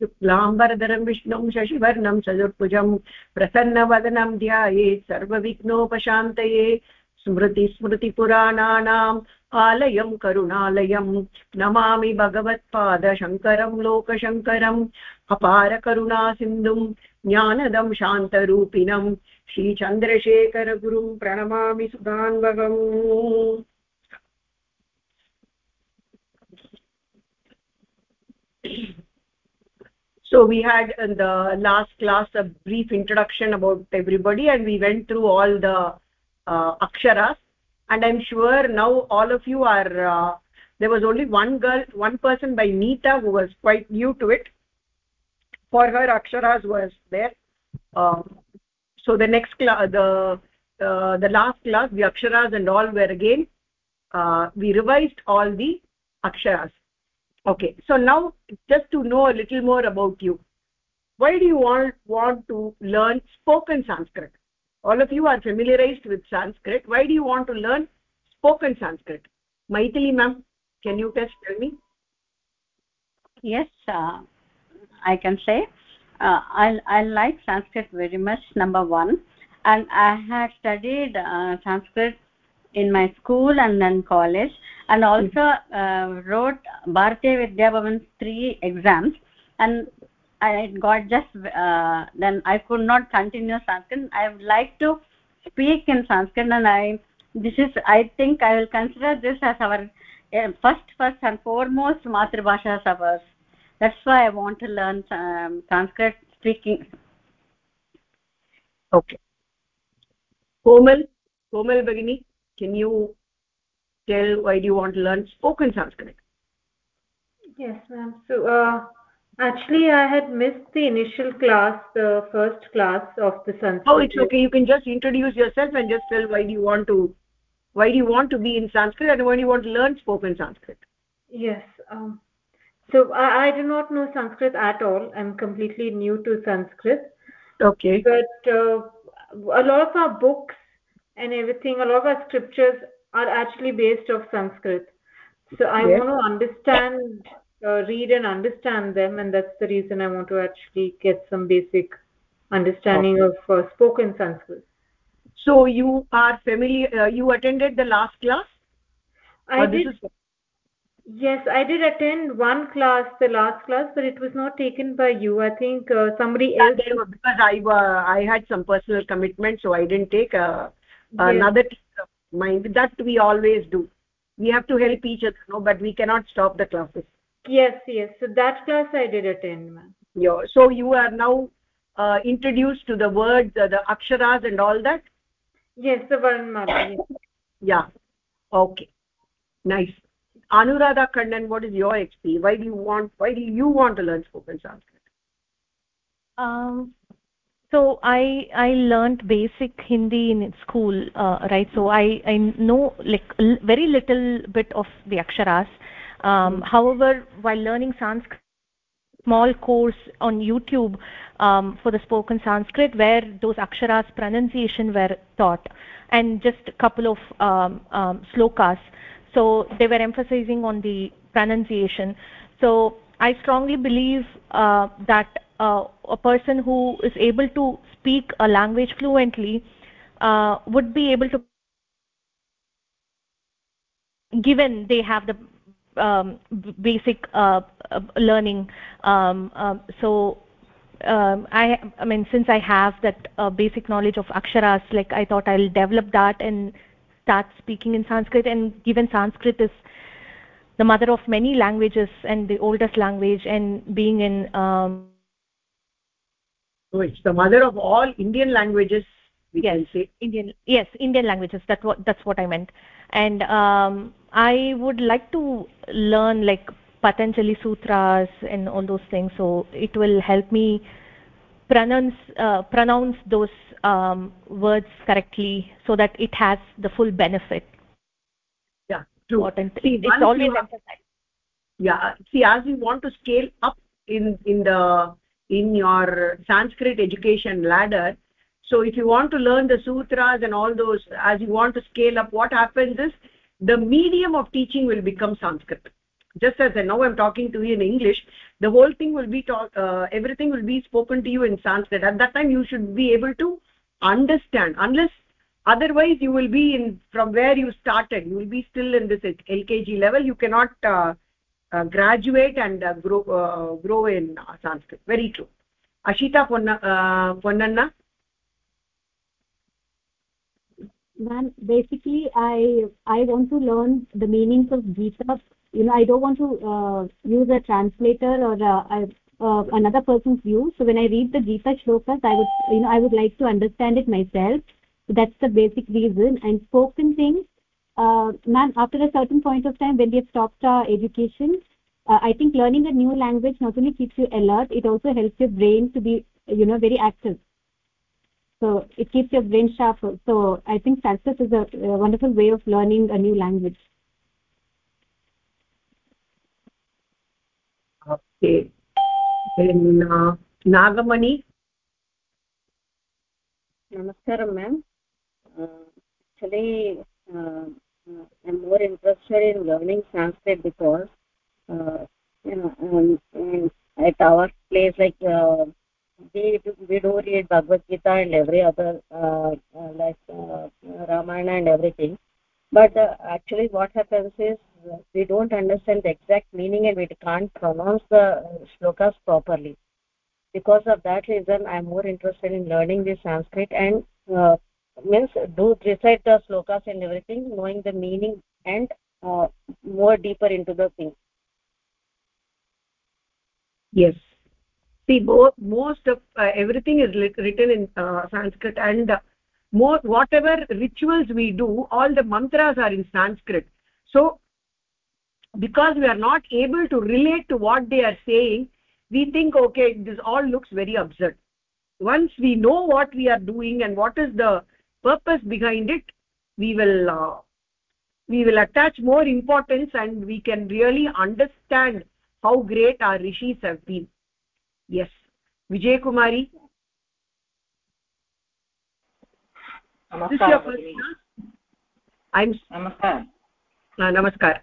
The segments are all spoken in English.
शुक्लाम्बरधरं विष्णुं शशिवर्णं चतुर्भुजं प्रसन्नवदनं ध्यायेत् सर्वविघ्नोपशान्तये स्मृतिस्मृतिपुराणानाम् आलयं करुणालयं। नमामि भगवत्पादशङ्करं लोकशङ्करम् अपारकरुणासिन्धुं ज्ञानदं शान्तरूपिणं। श्रीचन्द्रशेखरगुरुं प्रणमामि सुधान्वगम् so we had in the last class a brief introduction about everybody and we went through all the uh, aksharas. And i'm sure now all of you are uh, there was only one girl one person by neeta who was quite new to it. For her aksharas was there. Um, so the next class the uh, the last class the aksharas and all were again uh, we revised all the aksharas okay so now just to know a little more about you. Why do you want want to learn spoken sanskrit? All of you are familiarized with sanskrit. Why do you want to learn spoken sanskrit? Maithili ma'am can you just tell me? Yes uh, i can say. Uh, i i like sanskrit very much number 1 and i had studied uh, sanskrit in my school and then college. And also uh, wrote bharatiya vidya bhavan 3 exams. And i got just uh, then i could not continue sanskrit. I would like to speak in sanskrit. And i this is i think i will consider this as our uh, first first and foremost matribhasha ours that's why i want to learn um, sanskrit speaking. Okay. Komal komal bagini can you tell why do you want to learn spoken sanskrit? Yes ma'am. So uh, actually i had missed the initial class the first class of the sanskrit. Oh it's okay. You can just introduce yourself and just tell why do you want to why do you want to be in sanskrit and why do you want to learn spoken sanskrit? Yes um, so I, I do not know sanskrit at all. I'm completely new to sanskrit. Okay. But uh, a lot of our books and everything a lot of our scriptures are actually based of sanskrit so i yes. want to understand uh, read and understand them and that's the reason i want to actually get some basic understanding okay. of uh, spoken sanskrit so you are familiar uh, you attended the last class i did is... yes i did attend one class the last class but it was not taken by you i think uh, somebody else because i uh, i had some personal commitment so i didn't take uh. Another mind that we always do. We have to help each other no but we cannot stop the classes. Yes yes. So that class i did attend ma'am. Yeah. So you are now uh, introduced to the words uh, the aksharas and all that? Yes the varnmala yes. yeah. Okay. Nice. Anuradha kannan what is your experience why do you want why do you want to learn spoken sanskrit? Um so i i learned basic hindi in school uh, right? So i i know like very little bit of the aksharas. Um, mm. however while learning sanskrit small course on youtube um, for the spoken sanskrit where those aksharas pronunciation were taught and just a couple of um, um, slokas. So they were emphasizing on the pronunciation. So i strongly believe uh, that uh, a person who is able to speak a language fluently uh, would be able to given they have the um, basic uh, uh learning um, um, so um, I, I mean since I have that uh, basic knowledge of aksharas like I thought I'll develop that and start speaking in Sanskrit. And given Sanskrit is the mother of many languages and the oldest language and being in so it's the mother of all indian languages we yes, can say. Indian yes indian languages that's what that's what i meant. And um, i would like to learn like patanjali sutras and all those things so it will help me pronounce uh, pronounce those um, words correctly so that it has the full benefit. Yeah true. See, it's always emphasized. Yeah see as you want to scale up in in the in your sanskrit education ladder. So if you want to learn the sutras and all those as you want to scale up what happens is the medium of teaching will become sanskrit. Just as I now i'm talking to you in english the whole thing will be talk uh, everything will be spoken to you in sanskrit. At that time you should be able to understand. Unless otherwise you will be in from where you started. You will be still in this lkg level. You cannot uh, graduate and uh, grow uh, grow in uh, sanskrit. Very true. Ashita ponna uh, ponnanna? Ma'am basically i i want to learn the meanings of gita. You know i don't want to uh, use a translator or uh, uh, another person's view. So when i read the gita shlokas i would you know i would like to understand it myself. So that's the basic reason. And spoken things uh, ma'am after a certain point of time when we have stopped our education uh, i think learning a new language not only keeps you alert it also helps your brain to be you know very active. So it keeps your brain sharper so i think sanskrit is a, a wonderful way of learning a new language. Okay. Then uh, nagamani. Namaskaram ma'am. Uh, actually uh, uh, i'm more interested in learning sanskrit because uh, you know um, at our place like we we do read bhagavad gita and every other uh, uh, like uh, ramayana and everything. But actually what happens is we don't understand the exact meaning and we can't pronounce the shlokas properly. Because of that reason i'm more interested in learning the sanskrit and means do recite the slokas and everything knowing the meaning and uh, more deeper into the thing. Yes. See both most of uh, everything is written in uh, sanskrit and uh, more whatever rituals we do all the mantras are in sanskrit. So because we are not able to relate to what they are saying we think okay this all looks very absurd. Once we know what we are doing and what is the purpose behind it we will uh, we will attach more importance and we can really understand how great our rishis have been. Yes. Vijay kumari this is your first class? I'm namaskar. Uh, namaskar.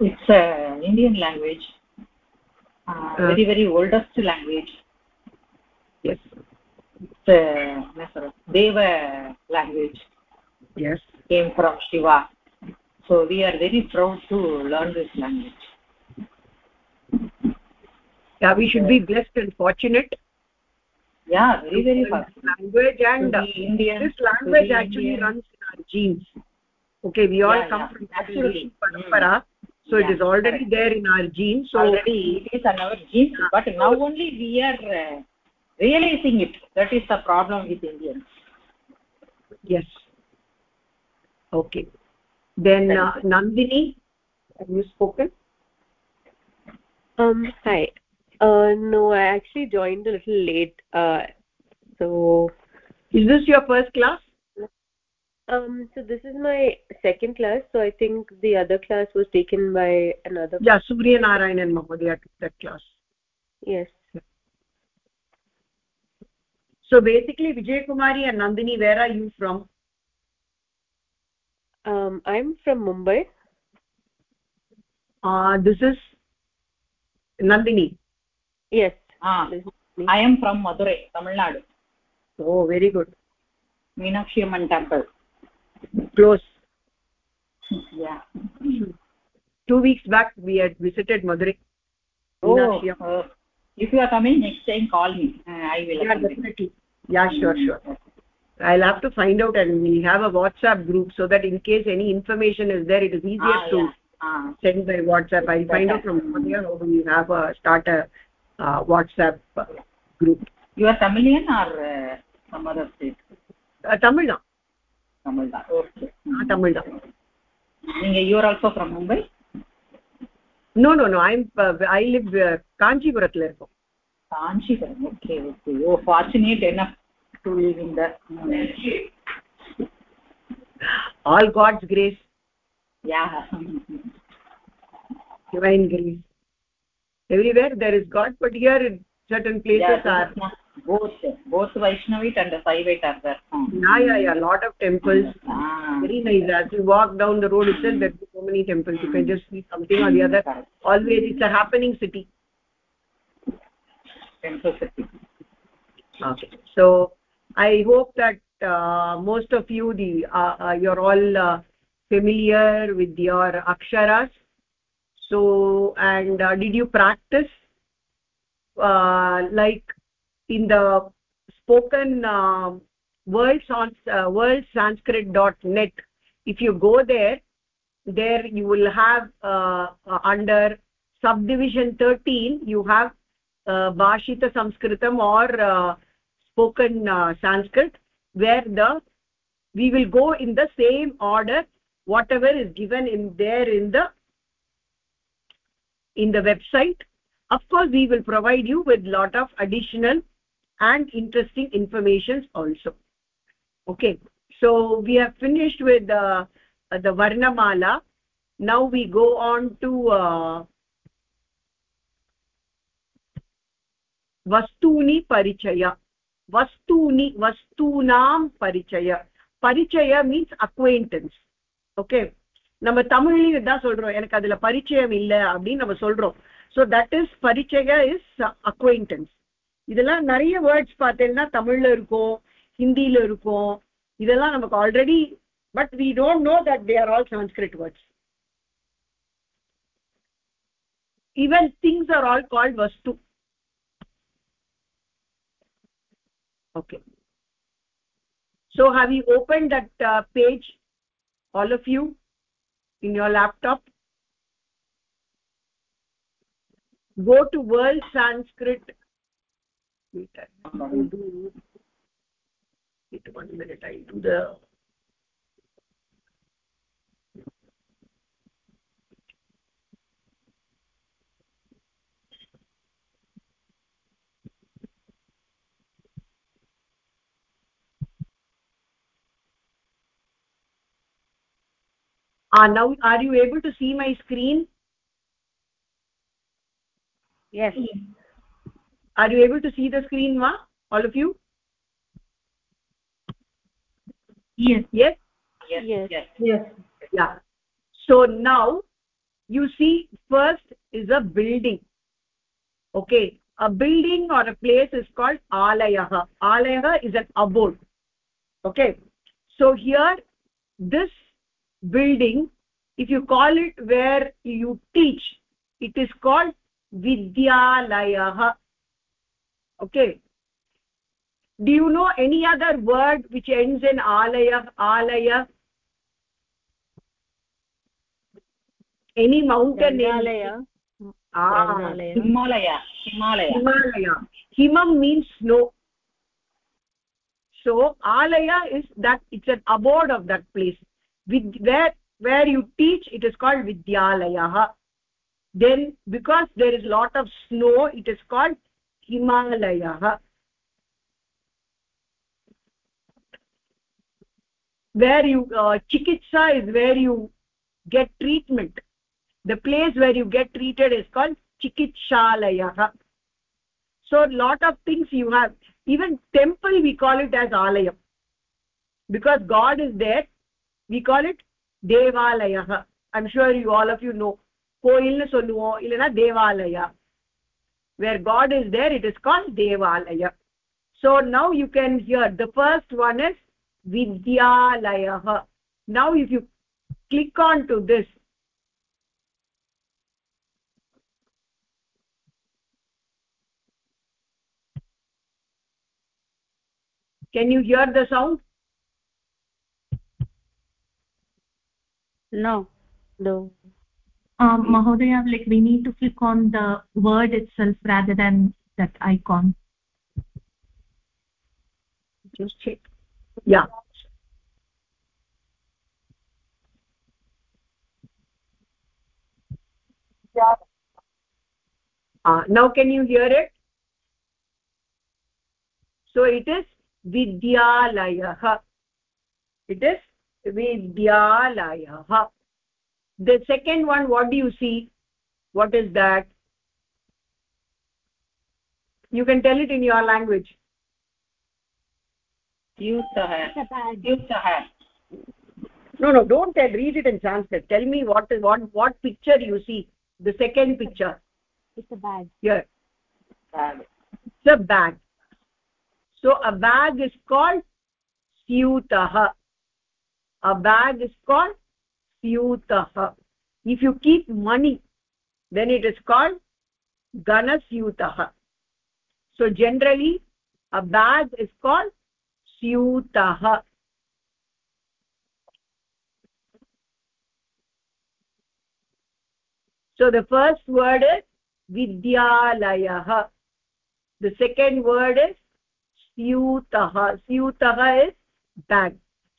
It's an indian language uh, Uh. very very oldest language. Yes deva language. Yes. Came from shiva. So we are very proud to learn this language. Yeah we should be blessed and fortunate. Yeah very very language and indian this language actually Indian. runs in our genes. Okay we all Yeah, come yeah, from absolutely. Rishi parampara. So it Yeah, is already correct. there in our genes. So already it is in our genes but now only we are uh, realizing it that is the problem with indians yes okay then uh, nandini have you spoken Um, hi. Uh, no, I actually joined a little late. Uh, so, is this your first class um, so this is my second class. So I think the other class was taken by another. yeah surya narayanan mahodaya took that class Yes. So basically vijay kumari and nandini where are you from? Um, I'm from Mumbai. uh this is nandini? Yes. ah This i am from madurai tamil nadu. Oh very good. Meenakshi amman temple. Close. Yeah. Two weeks back we had visited madurai. Oh. Meenakshi Amman if you are coming next time call me. Uh, I will yeah definitely. Yeah sure mm-hmm. sure. I'll have to find out and we have a whatsapp group so that in case any information is there it is easier ah, to yeah. ah. send by whatsapp. I find out from there how we have a start a uh, whatsapp uh, group. You are tamilian or uh, some other state? Uh, tamil na tamil na okay. Ah, tamil na mm-hmm. you are also from mumbai? no no no. I'm uh, i live uh, kanchipuram la irukom okay okay. You oh, fortunate enough to live in that. all god's grace. Yeah. Divine grace. Everywhere there is god but here certain places are both both vaishnavite and saivite are there. Hmm. yeah yeah yeah lot of temples. Ah. Very nice. As you walk down the road itself there are so many temples. You can just see something or the other. Always it's a happening city. Temple city. Okay. So i hope that uh, most of you the uh, uh, you're all uh, familiar with your aksharas. So and uh, did you practice uh, like in the spoken uh, world sans uh, world sanskrit.net if you go there there you will have uh, uh, under subdivision 13 you have uh, sanskritam or uh, spoken uh, sanskrit where the we will go in the same order whatever is given in there in the in the website. Of course we will provide you with lot of additional and interesting informations also okay so we have finished with the uh, the varnamala now we go on to uh, vastuni parichaya vastuni vastunam parichaya parichaya means acquaintance okay நம்ம தமிழ்லயும் இதான் சொல்றோம் எனக்கு அதுல பரிச்சயம் இல்ல அப்படின்னு நம்ம சொல்றோம் so that is பரிச்சய is acquaintance இதெல்லாம் நிறைய வேர்ட்ஸ் பார்த்தேன்னா தமிழ்ல இருக்கும் ஹிந்தில இருக்கும் இதெல்லாம் நமக்கு already but we don't know that they are all Sanskrit words even things are all called வஸ்து okay so have you opened that uh, page all of you in your laptop go to world sanskrit wait i do wait one minute i do the ah now are you able to see my screen? Yes are you able to see the screen ma all of you? Yes. Yes? Yes. Yes. yes. Yes. Yeah. So now you see first is a building. Okay. A building or a place is called alayah alayah is an abode. Okay. So here this building if you call it where you teach it is called vidyalayah okay. Do you know any other word which ends in alaya alaya? Any mountain name? Granthalaya. ah. Granthalaya. himalaya. Himalaya. Himalaya. Himam means snow. So alaya is that it's an abode of that place. With where where you teach it is called vidyalayah then because there is a lot of snow it is called himalayah where you uh, chikitsa is where you get treatment the place where you get treated is called chikitshalayah so lot of things you have even temple we call it as alayam because god is there we call it devalayah i'm sure you all of you know கோயில்னு சொல்லுவோம் இல்லனா தேவாலயா where god is there it is called devalaya. So now you can hear the first one is vidyalayah now if you click on to this can you hear the sound? No No. Um, mahodaya like we need to click on the word itself rather than that icon. Just check. Yeah. Uh, now can you hear it? So it is vidyalayah it is vidyalayah the second one what do you see what is that you can tell it in your language युतः युतः no no don't tell read it in sanskrit tell me what is what what picture you see the second picture it's a bag here bag it's a bag so a bag is called syutah a bag is called syutah if you keep money then it is called ganasyutah so generally a bag is called syutah so the first word is vidyalayah the second word is syutah syutah is bag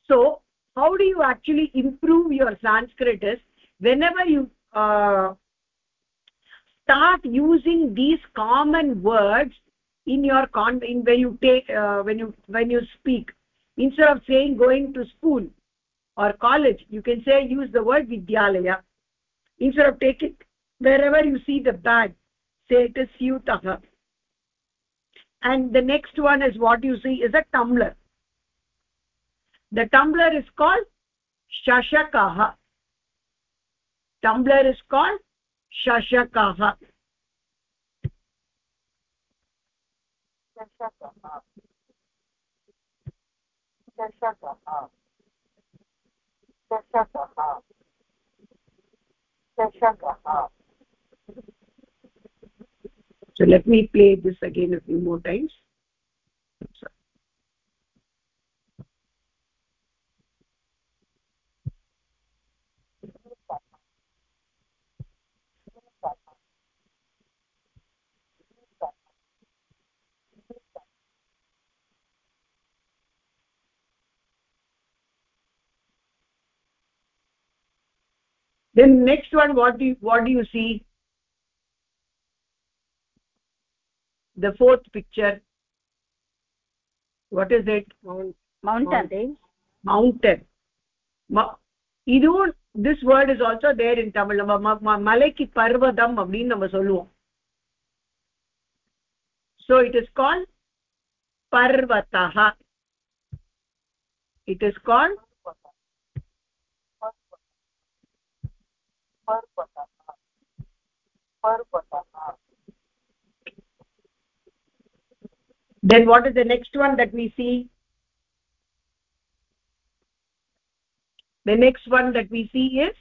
so how do you actually improve your sanskrit is whenever you uh, start using these common words in your con in when you take uh, when you when you speak instead of saying going to school or college you can say use the word vidyalaya. Instead of taking wherever you see the bag say it is syutah and the next one is what you see is a tumbler the tumbler is called chashakah tumbler is called chashakah so let me play this again a few more times then next one what do you what do you see the fourth picture what is it mountain mountain idu this word is also there in tamil malaiki parvadam அப்படினு நம்ம சொல்லுவோம் so it is called parvatah it is called पर्वतः पर्वतः then what is the next one that we see? The next one that we see is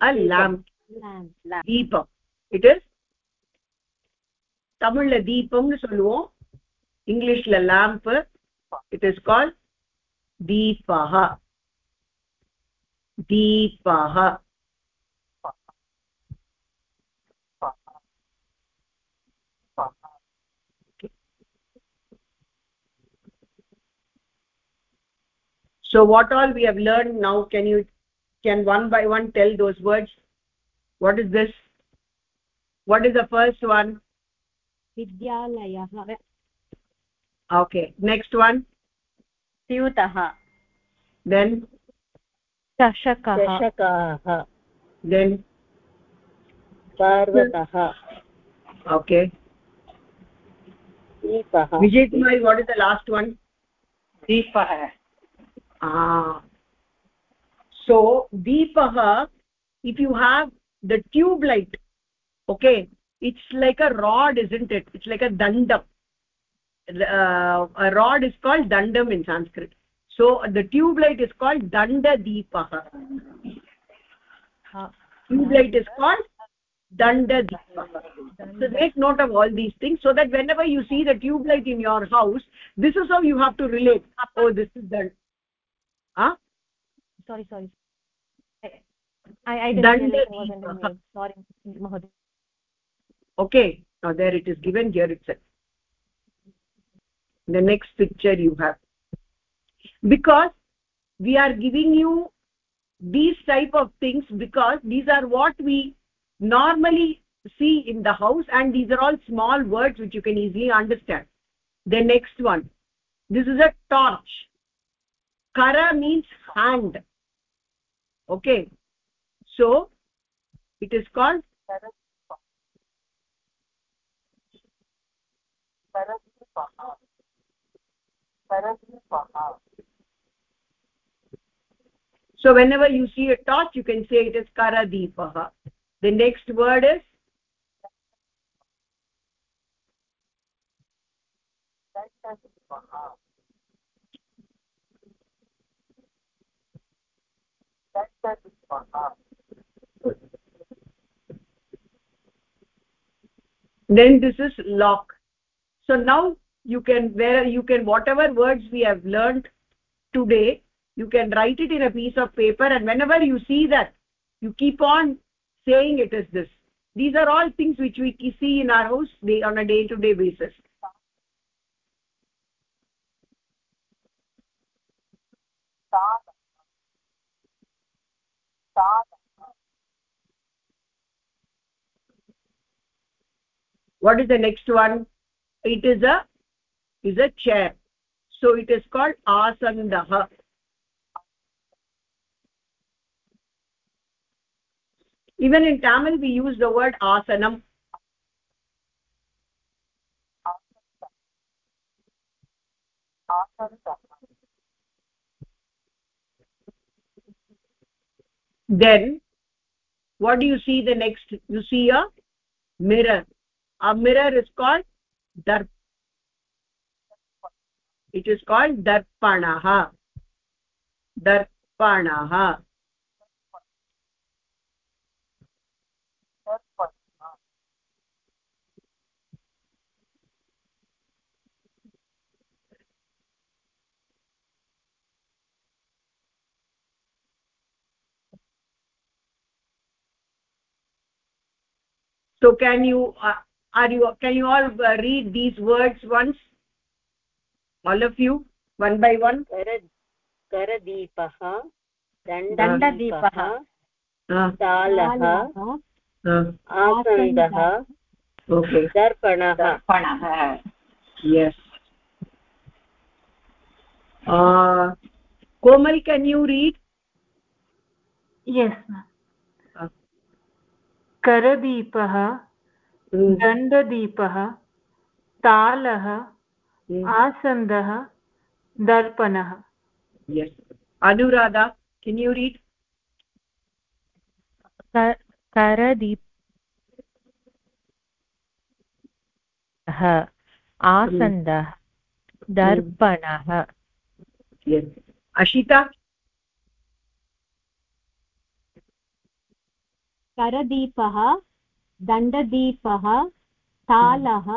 a lamp. Deepam it is tamil deepam nu solluvom english la lamp. It is called deepaha. Deepaha. so what all we have learned now can you can one by one tell those words what is this what is the first one vidyalayah okay next one स्यूतः then चषकः चषकाः then पर्वतः okay दीपः vijay kumar what is the last one दीपः ah so deepah if you have the tube light okay it's like a rod isn't it? It's like a dandam. Uh, a rod is called dandam in sanskrit. So the tube light is called danda deepah tube light is called danda deepah so make note of all these things so that whenever you see the tube light in your house this is how you have to relate. Oh this is the sorry sorry. I i didn't realize it was in the deepah. mail. sorry mahoday okay now there it is given here itself the next picture you have. Because we are giving you these type of things because these are what we normally see in the house and these are all small words which you can easily understand. The next one. This is a torch kara means hand. Okay. So it is called so whenever you see a torch you can say it is karadipah the next word is then this is lock. So now you can where you can whatever words we have learned today you can write it in a piece of paper and whenever you see that you keep on saying it is this. These are all things which we see in our house on a day to day basis what is the next one? It is a is a chair. So it is called asandah even in tamil we use the word asanam then what do you see the next you see a mirror. A mirror is called darp it is called darpanah darpanah so can you uh, are you can you all uh, read these words once all of you one by one करदीपः दण्डदीपः तालः आसन्दः दर्पणः दर्पणः yes uh komal can you read yes ma'am करदीपः दण्डदीपः तालः आसन्दः दर्पणः। Anuradha can you read करदीप आसन्दः दर्पणः। अशिता करदीपः दण्डदीपः तालः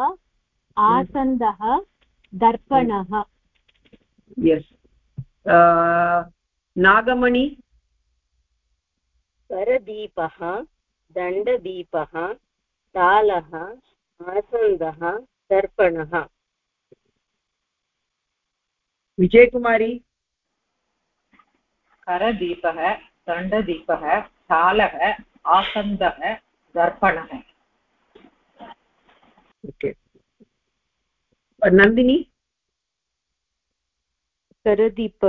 आसन्दः दर्पणः yes. uh, nagamani करदीपः दण्डदीपः तालः आसन्दः दर्पणः विजयकुमारी करदीपः दण्डदीपः तालः आसन्द है दर्पण है करदीप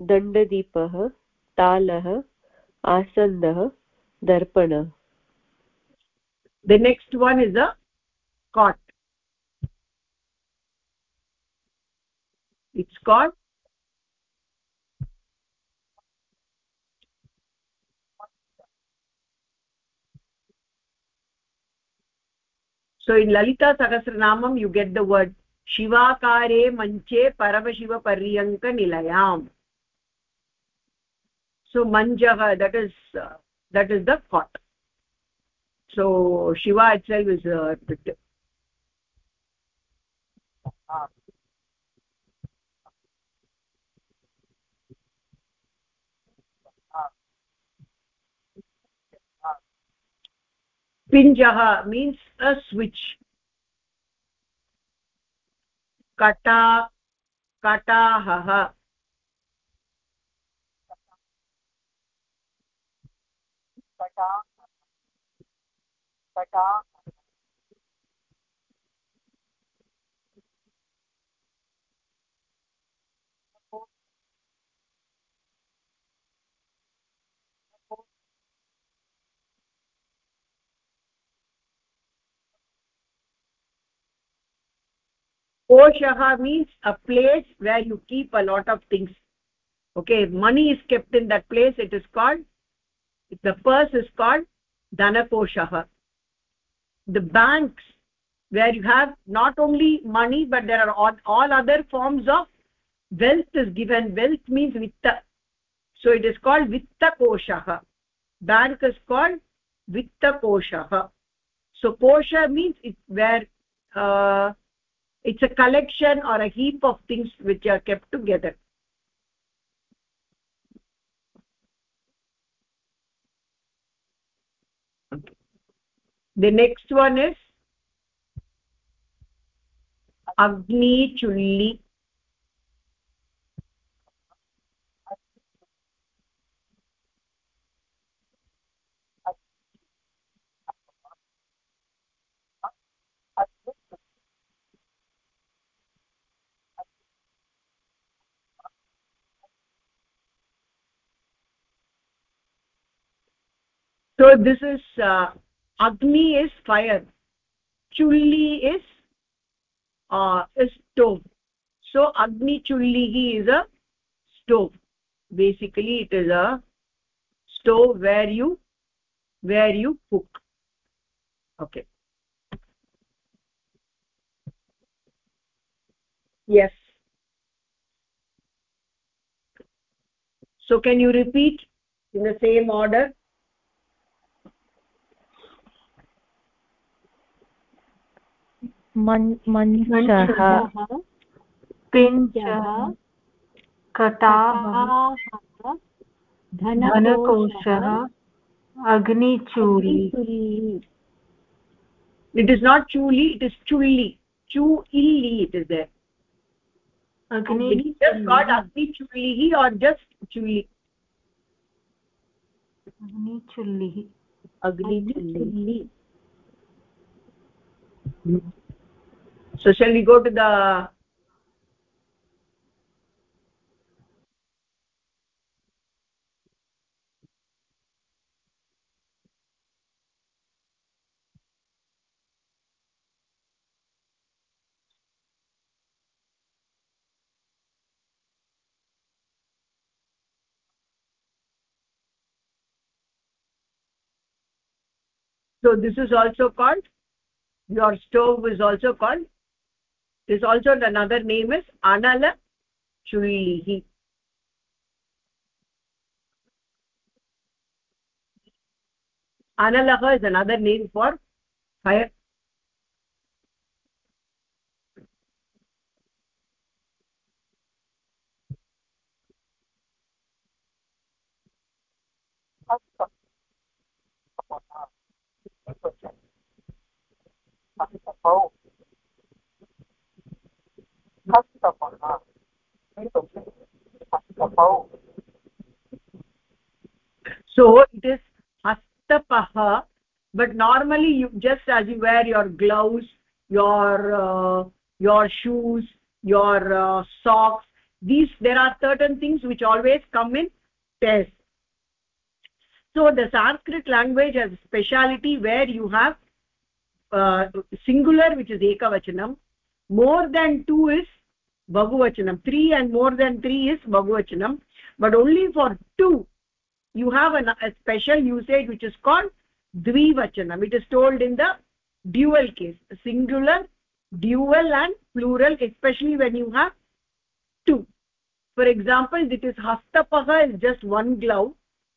दंडदीप आसंद दर्पण the next one is a cot it's so in lalita sahasranamam you get the word shivakare manche paramashiva paryanka nilayam. So manjah that is uh, that is the cot so shiva itself is uh, पिञ्जः means a switch कटा कटाहः। कटा कटा koshah means a place where you keep a lot of things. Okay money is kept in that place. It is called the purse is called dhanakoshah the banks where you have not only money but there are all, all other forms of wealth is given. Wealth means vitta. So it is called vitta koshah bank is called vitta koshah so kosha means it's where uh, it's a collection or a heap of things which are kept together. The next one is agni chulli so this is uh, agni is fire. Chulli is uh, is stove. So agni chullihi is a stove. Basically it is a stove where you where you cook. Okay. Yes. So can you repeat in the same order मञ्चः पिञ्चः कटाहः धनकोशः अग्निचूली it is not chuli it is chulli chu illi it is there agni it is just got agni chullihi or just chulli agni chullihi agni chulli so shall we go to the so this is also called your stove is also called this also another name is anala chullihi analah is another name for fire so it is hastapah but normally you just as you wear your gloves your uh, your shoes your uh, socks these there are certain things which always come in pairs. So the sanskrit language has a speciality where you have uh, singular which is ekavachanam. More than two is bahuvachanam three and more than three is bahuvachanam but only for two you have a, a special usage which is called dvivachanam. It is told in the dual case singular dual and plural especially when you have two. For example it is hastapah is just one glove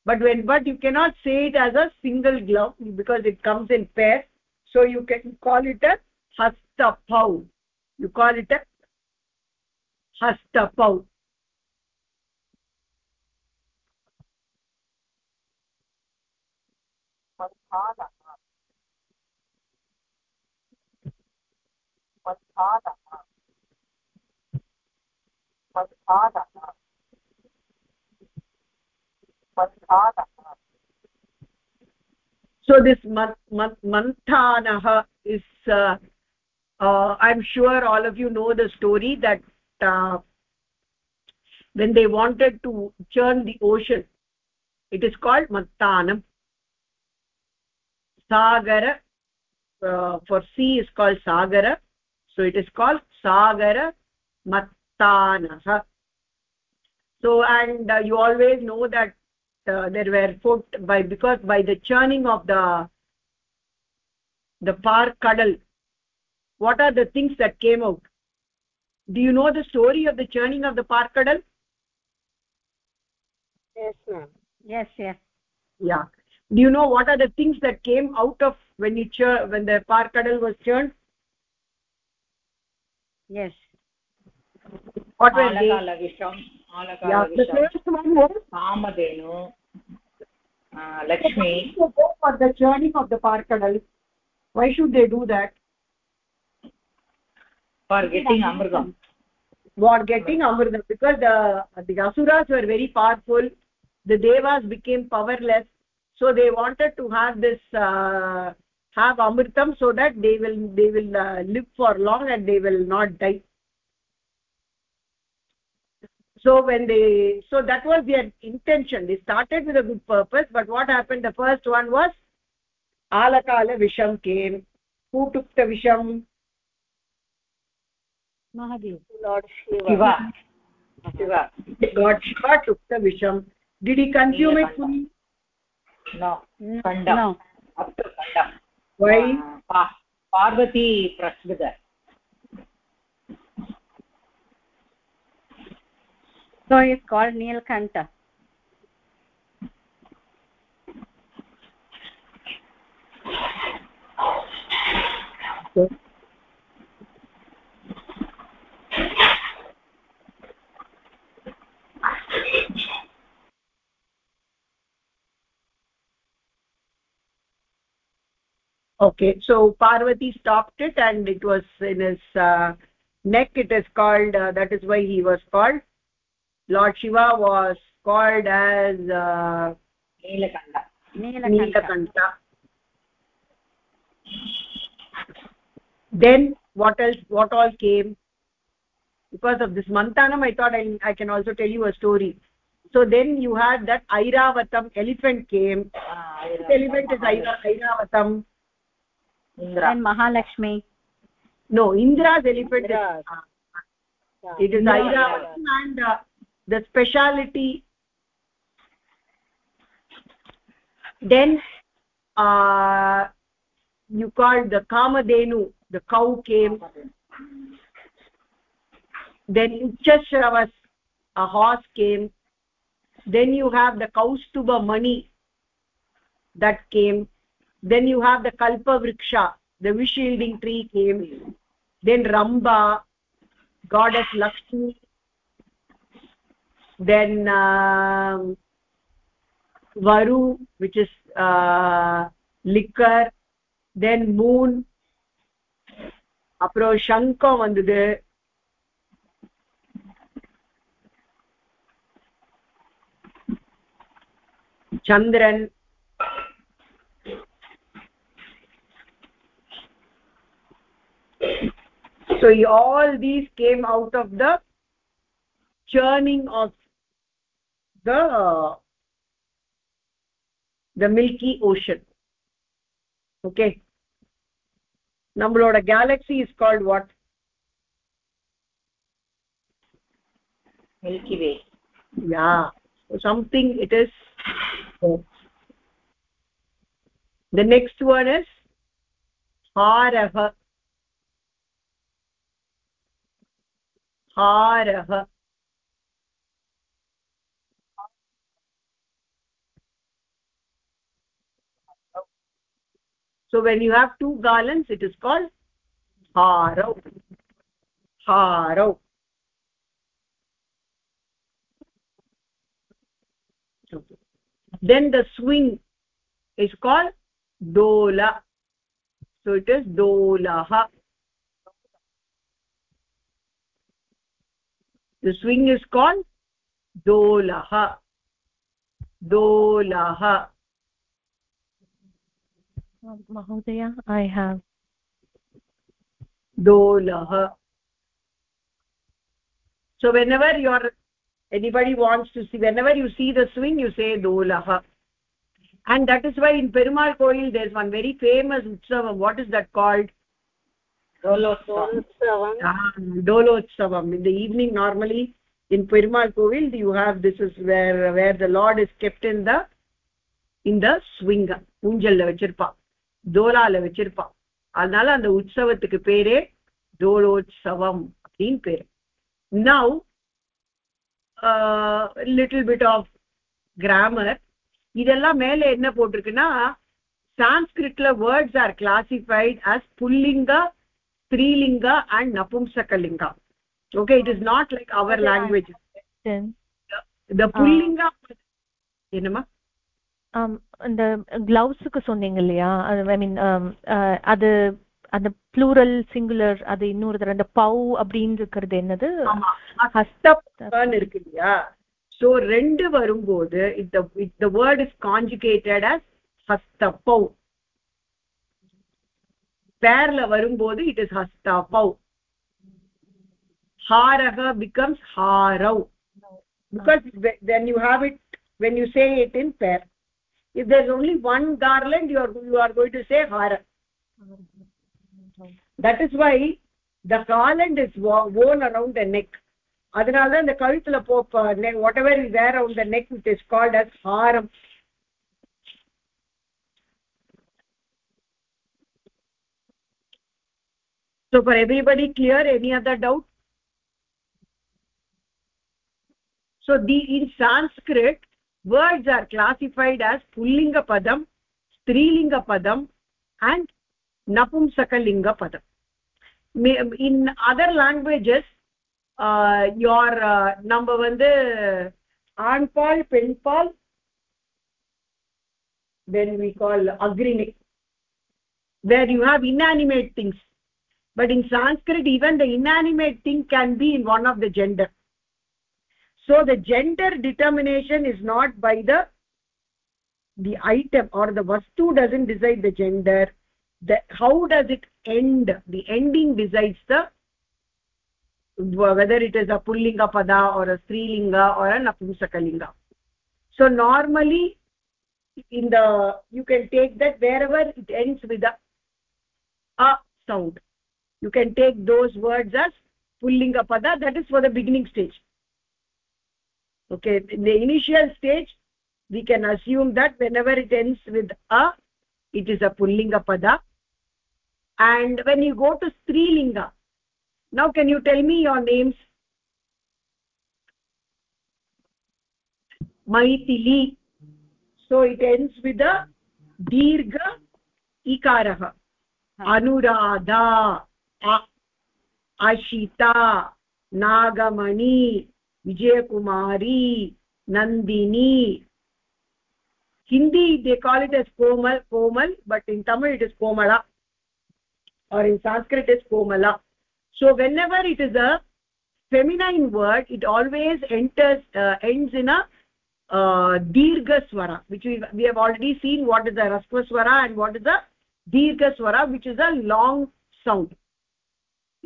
but when but you cannot say it as a single glove because it comes in pairs. So you can call it a hastapau. You call it a hastapau so this manthanah is uh, uh, i'm sure all of you know the story that uh, when they wanted to churn the ocean it is called manthanam sagara uh, for sea is called sagara so it is called sagara manthanah so and uh, you always know that uh, there were fought by because by the churning of the the par kadal what are the things that came out do you know the story of the churning of the parkadal? Yes ma'am. Yes yes. Yeah. Do you know what are the things that came out of when it chur when the parkadal was churned? Yes. What were they? Yeah, the first one was uh, lakshmi. For the churning of the parkadal? Why should they do that? For getting amritam for getting amritam because the the asuras were very powerful. The devas became powerless. So they wanted to have this uh, have amritam so that they will they will uh, live for long and they will not die. So when they so that was their intention. They started with a good purpose but what happened? The first one was alakala visham came. Who took the visham mahadev lord shiva shiva shiva took the visham did he consume it fully no kanda no up to kanda why Uh, pa- parvati prasvita so it's called neelkanta okay so parvati stopped it and it was in his uh, neck. It is called uh, that is why he was called. Lord shiva was called as uh, neelakanta. Neelakanta. Then what else what all came? Because of this mantanam i thought I, I can also tell you a story. So then you had that airavatam elephant came. Ah, This elephant is Aira- airavatam indra then mahalakshmi. No indra's elephant. Indra's. is uh, it is Indra, airavatam and uh, the speciality. Then uh, you called the kamadhenu the cow came. Then uchashravas a horse came. Then you have the kaustubha mani that came then you have the kalpa vriksha the wish yielding tree came then ramba goddess lakshmi then um, varu which is uh, liquor then moon அப்புறம் சங்கம் வந்தது சந்திரன் so all these came out of the churning of the the milky ocean okay நம்மளோட galaxy is called what milky way yeah so something it is the next one is harah Harah so when you have two garlands it is called harav harav then the swing is called dola. So it is dolah the swing is called dolah dolah mahodaya i have. Dolah so whenever you are anybody wants to see whenever you see the swing you say dolah and that is why in perumal koil there is one very famous utsavam. What is that called dolotsavam dolotsavam in the evening normally in perumal kovil you have this is where where the lord is kept in the in the swing ஊஞ்சல்ல வச்சிருப்பா தோலால வச்சிருப்பா அதனால அந்த உற்சவத்துக்கு பேரே தோலோத்சவம் அப்படின்னு பேரு. Now little bit of grammar இதெல்லாம் மேல என்ன போட்டிருக்குன்னா சான்ஸ்கிரிட்ல வேர்ட்ஸ் ஆர் கிளாசிஃபைட் அஸ் புல்லிங்கா ஸ்திரீலிங்கா அண்ட் நபும்சகலிங்கா okay it is not like our Okay, language. then the pullinga என்னமா um இந்த கிளவுஸுக்கு சொன்னீங்க இல்லையா? ஐ மீன் அது அந்த ப்ளூரல் சிங்குலர் அது இன்னொரு தடவை அந்த பவ் அப்படின்னு இருக்கிறது என்னது? ஆமா. ஹஸ்தப்பன் இருக்கு இல்லையா? சோ ரெண்டு வரும்போது இந்த the word is conjugated as ஹஸ்தப்பௌ பேர்ல வரும்போது it is ஹஸ்தப்பௌ harah becomes harau because wh- when you have it when you say it in pair if there's only one garland you are you are going to say hara that is why the garland is wo- worn around the neck அதனால தான் இந்த கழுத்துல போ what ever is where அவுண்ட் the neck it is called as so for everybody clear any other doubt so the in sanskrit words are classified as pullinga padam strilinga padam and napumsakalinga padam May- in other languages uh, your uh, number வந்து ஆண்பால் பெண்பால் then we call agrini where you have inanimate things but in sanskrit even the inanimate thing can be in one of the gender. So the gender determination is not by the the item or the vastu doesn't decide the gender. The how does it end? The ending decides the whether it is a pullinga pada or a strilinga or a napumsakalinga so normally in the you can take that wherever it ends with a a sound you can take those words as pullinga pada that is for the beginning stage. Okay in the initial stage we can assume that whenever it ends with a it is a pullinga pada and when you go to strilinga now can you tell me your names? Maithili. So it ends with a dirgha ikarah anuradha. Ashita, Nagamani, Vijayakumari Nandini Hindi they call it as Komal Komal but in Tamil it is Komla. Or in Sanskrit is Komla. So whenever it is a feminine word it always enters ends in a दीर्घस्वर which we have already seen what is a रस्वस्वर and what is a दीर्घस्वर which is a long sound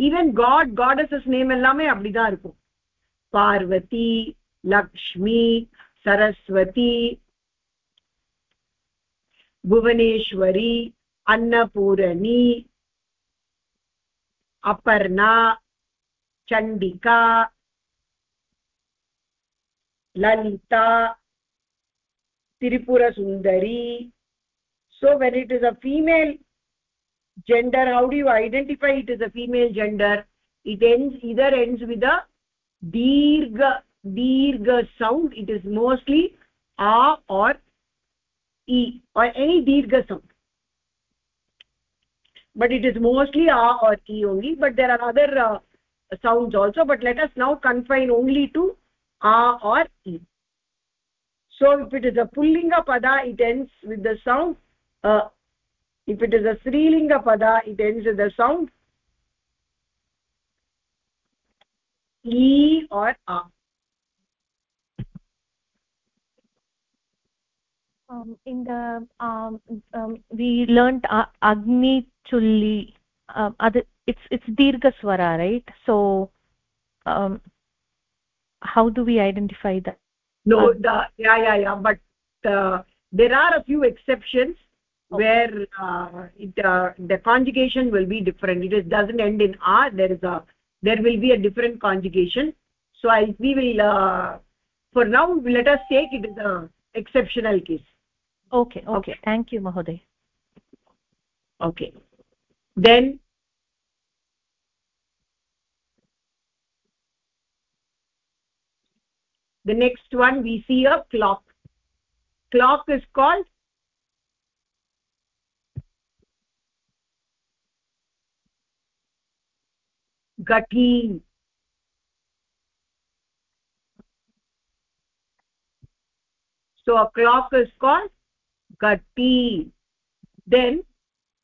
even god goddesses name ellame அப்படிதான் இருக்கும் Parvati Lakshmi Saraswati Bhuvaneshwari अन्नपूरणी Aparna Chandika Lalita Tripurasundari so when it is a female gender how do you identify it as a female gender? It ends either ends with a dirgha dirgha sound. It is mostly a or e or any dirgha sound. But it is mostly a or e only. But there are other uh, sounds also. But let us now confine only to a or e. So if it is a pullinga pada it ends with the sound uh, if it is a strilinga pada it ends with the sound e or a. Um, in the um, um, we learned uh, agni chulli. Um, other, it's it's dirgha swara right? So um, how do we identify that no the yeah yeah yeah but uh, there are a few exceptions. Where uh, it, uh, the conjugation will be different. It is, doesn't end in a there is a there will be a different conjugation. So i we will uh, for now let us take it is as a exceptional case. Okay okay. Thank you mahoday okay. Then the next one we see a clock. Clock is called gati so a clock is called gati then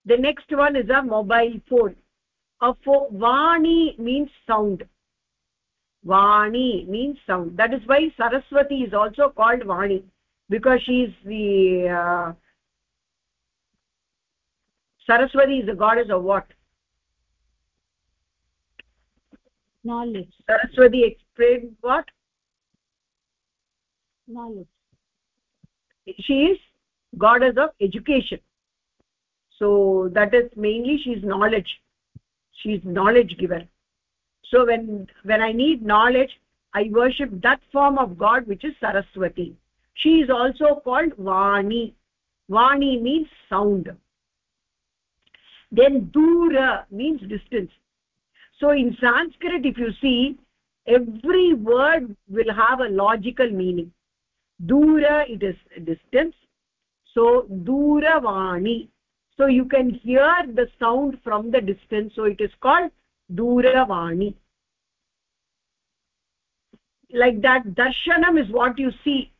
the next one is a mobile phone a phone vani means sound vani means sound that is why saraswati is also called vani because she is the uh, saraswati is the goddess of what knowledge. Saraswati explained what? Knowledge. She is goddess of education. So that is mainly she is knowledge. She is knowledge giver. So when when i need knowledge i worship that form of god which is saraswati. She is also called vani. Vani means sound. Then dura means distance so in sanskrit if you see every word will have a logical meaning dura it is distance so duravani so you can hear the sound from the distance so it is called duravani like that darshanam is what you see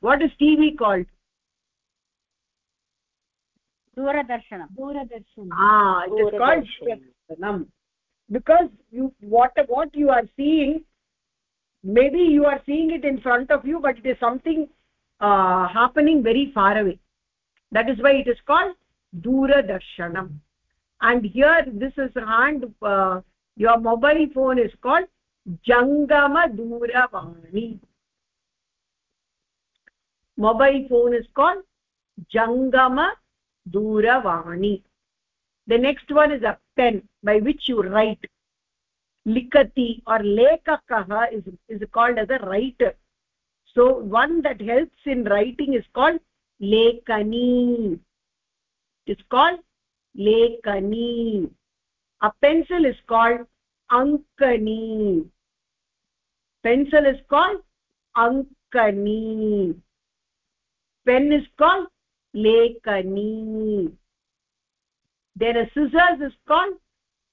what is tv called दूरदर्शनं Doordarshan ah it is called darshanam because you what what you are seeing maybe you are seeing it in front of you but it is something uh, happening very far away. That is why it is called duradarshanam and here this is hand uh, your mobile phone is called jangama duravani mobile phone is called jangama duravani the next one is a pen by which you write. Likati or lekakah is is called as a writer. So one that helps in writing is called lekani. It's called lekani. A pencil is called ankani. Pencil is called ankani. Pen is called lekani then a scissors is called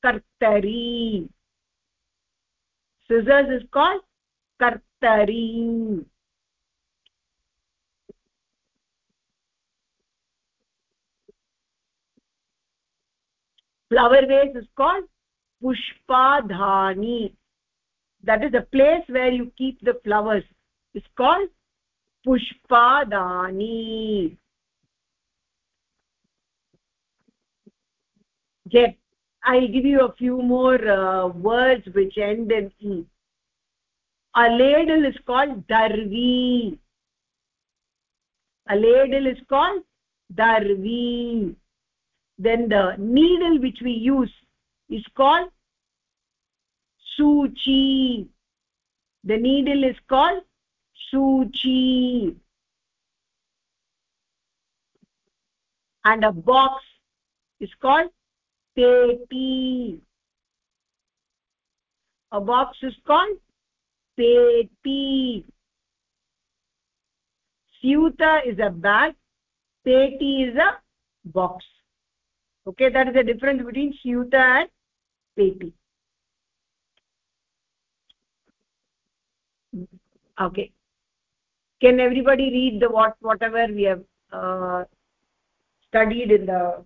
kartari. Scissors is called kartari. Flower vase is called pushpadhani. That is the place where you keep the flowers. It's called pushpadhani get i'll give you a few more uh, words which end in e. A ladle is called darvi. A ladle is called darvi. Then the needle which we use is called suchi. The needle is called suchi. And a box is called peti a box is called peti syuta is a bag. Peti is a box. Okay that is the difference between syuta and peti okay. Can everybody read the what whatever we have uh, studied in the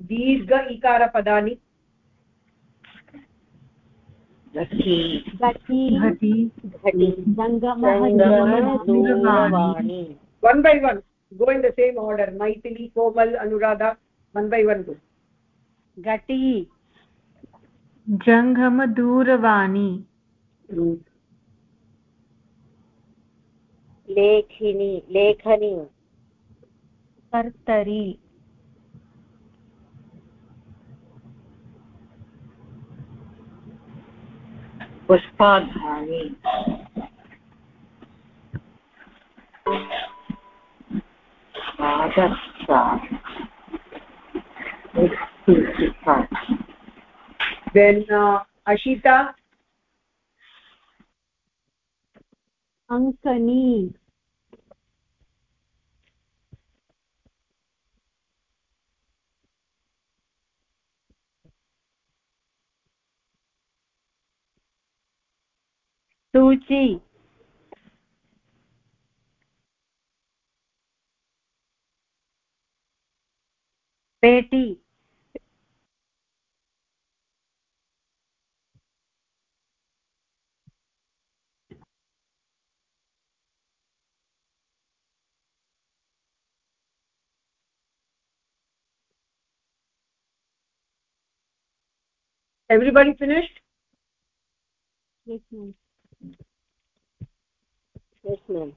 दीर्घ इकारपदानि one by one go in the same order Maithili Komal Anuradha one by one go घटी। जङ्गमदूरवाणी लेखिनी। लेखनी। कर्तरी। पुष्पाधानि then uh, ashita अङ्कनी सूची पेटी everybody finished yes ma'am yes ma'am.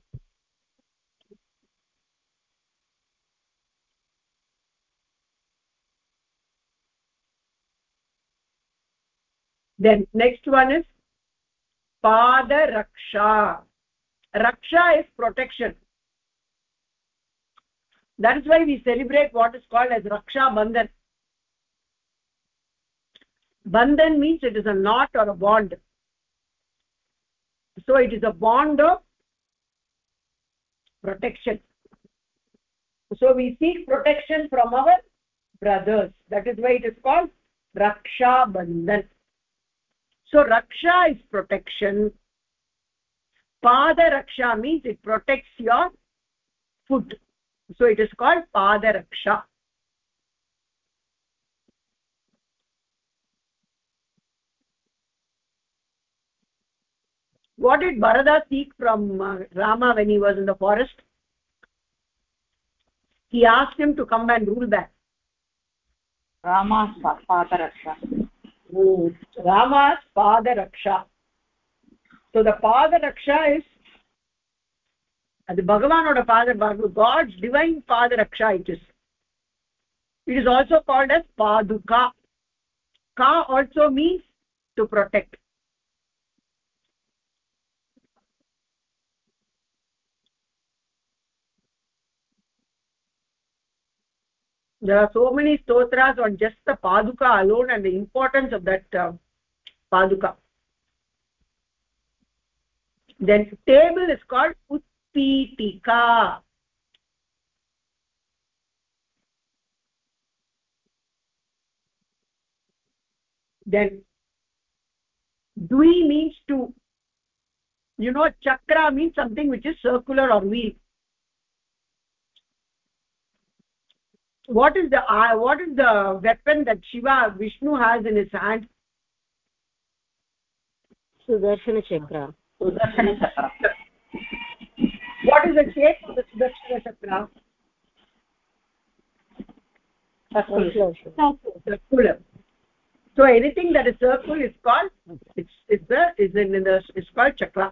Then next one is pada raksha. Raksha is protection. That is why we celebrate what is called as raksha bandhan. Bandhan means it is a knot or a bond. So it is a bond of protection. So we seek protection from our brothers. That is why it is called raksha bandhan. So raksha is protection. Pada raksha means it protects your foot so it is called pada raksha what did bharata seek from uh, rama when he was in the forest he asked him to come and rule back rama's padaraksha oh, rama's padaraksha so the padaraksha is அது பகவானோட பாத god's divine padaraksha it is it is also called as paduka ka also means to protect there are so many stotras on just the paduka alone and the importance of that uh, paduka. Then table is called utpitika then dwi means two you know chakra means something which is circular or wheel what is the uh, what is the weapon that shiva vishnu has in his hand? Sudarshana chakra. Sudarshana chakra. What is the shape of the sudarshana chakra? Circular. So anything that is circle is called it's it's the is in, the it's called chakra.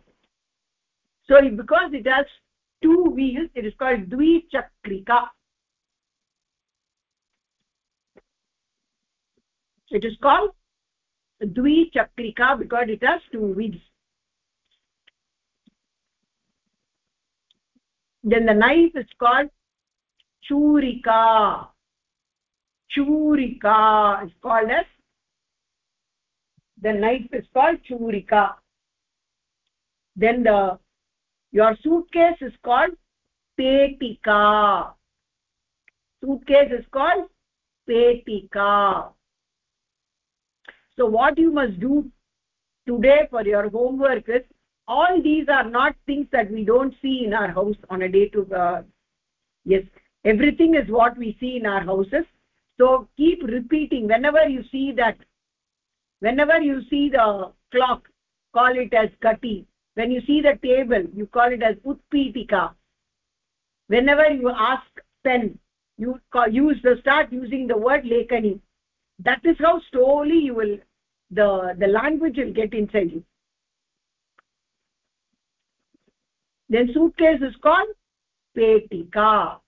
So because it has two wheels it is called dvichakrika it is called dvichakrika because it has two wheels. Then the knife is called churika. Churika is called as the knife is called churika. Then the your suitcase is called petika. Suitcase is called petika so what you must do today for your homework is all these are not things that we don't see in our house on a day to uh, yes everything is what we see in our houses. So keep repeating. Whenever you see that whenever you see the clock call it as kati. When you see the table you call it as utpitika. Whenever you ask pen you call, use the start using the word lekani. That is how slowly you will the the language will get inside you. Then suitcase is called petika.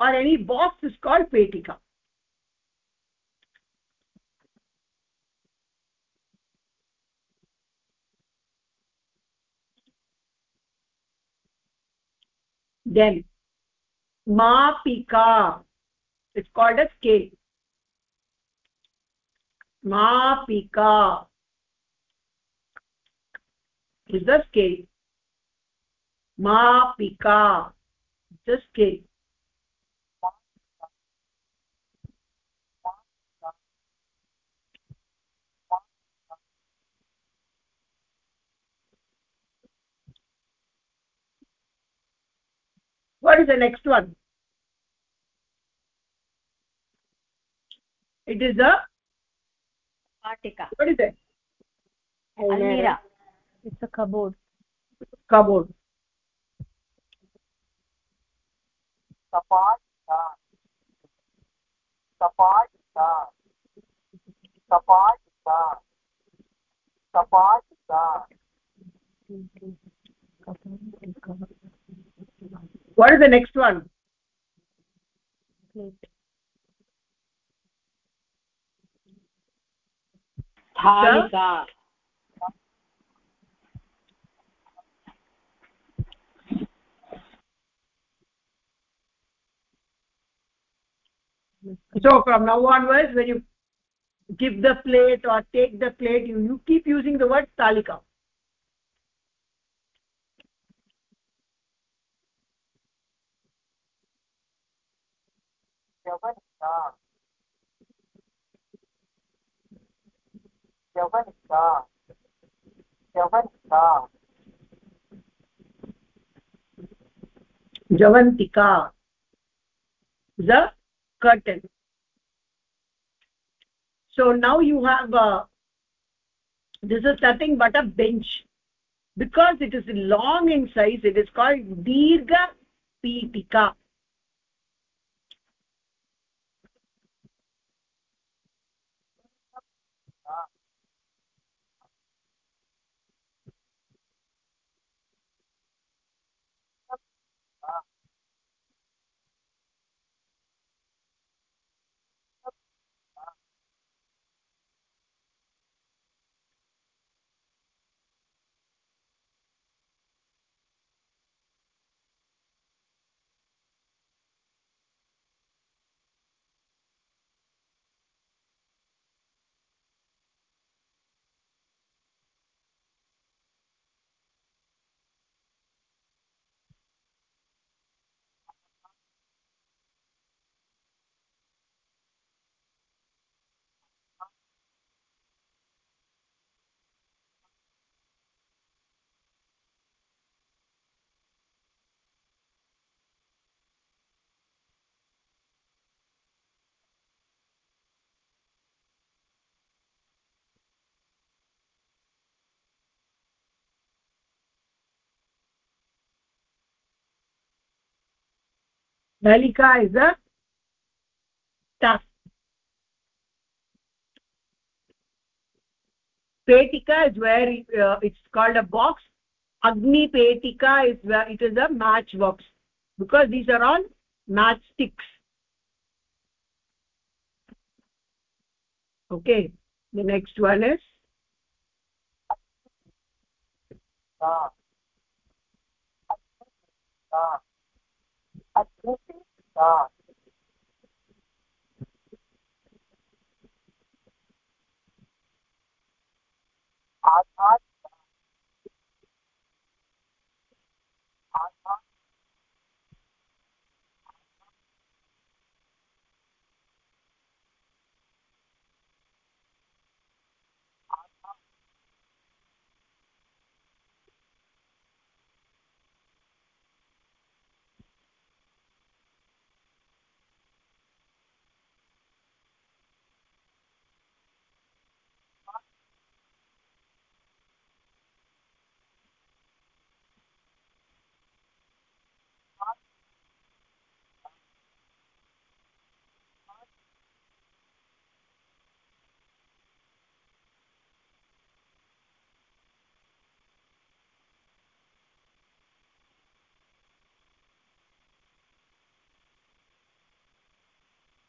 Or any box is called petika. Then mapika. It's called a scale mapika is the scale mapika. The scale what is the next one? It is a Patika. what is it Almira. it's a cupboard cupboard Sapatika. Sapatika. Sapatika. Sapatika. what is the next one plate Thalika. so from now onwards when you give the plate or take the plate you, you keep using the word talika Javanika. Javanika. javantika the curtain so now you have uh, this is nothing but a bench because it is long in size it is called dirgha pitika Nalika is a tusk. Petika is where it, uh, it's called a box. Agni Petika is where it is a match box because these are all matchsticks. Okay, the next one is Ah. Ah. Ah. Aadhaar.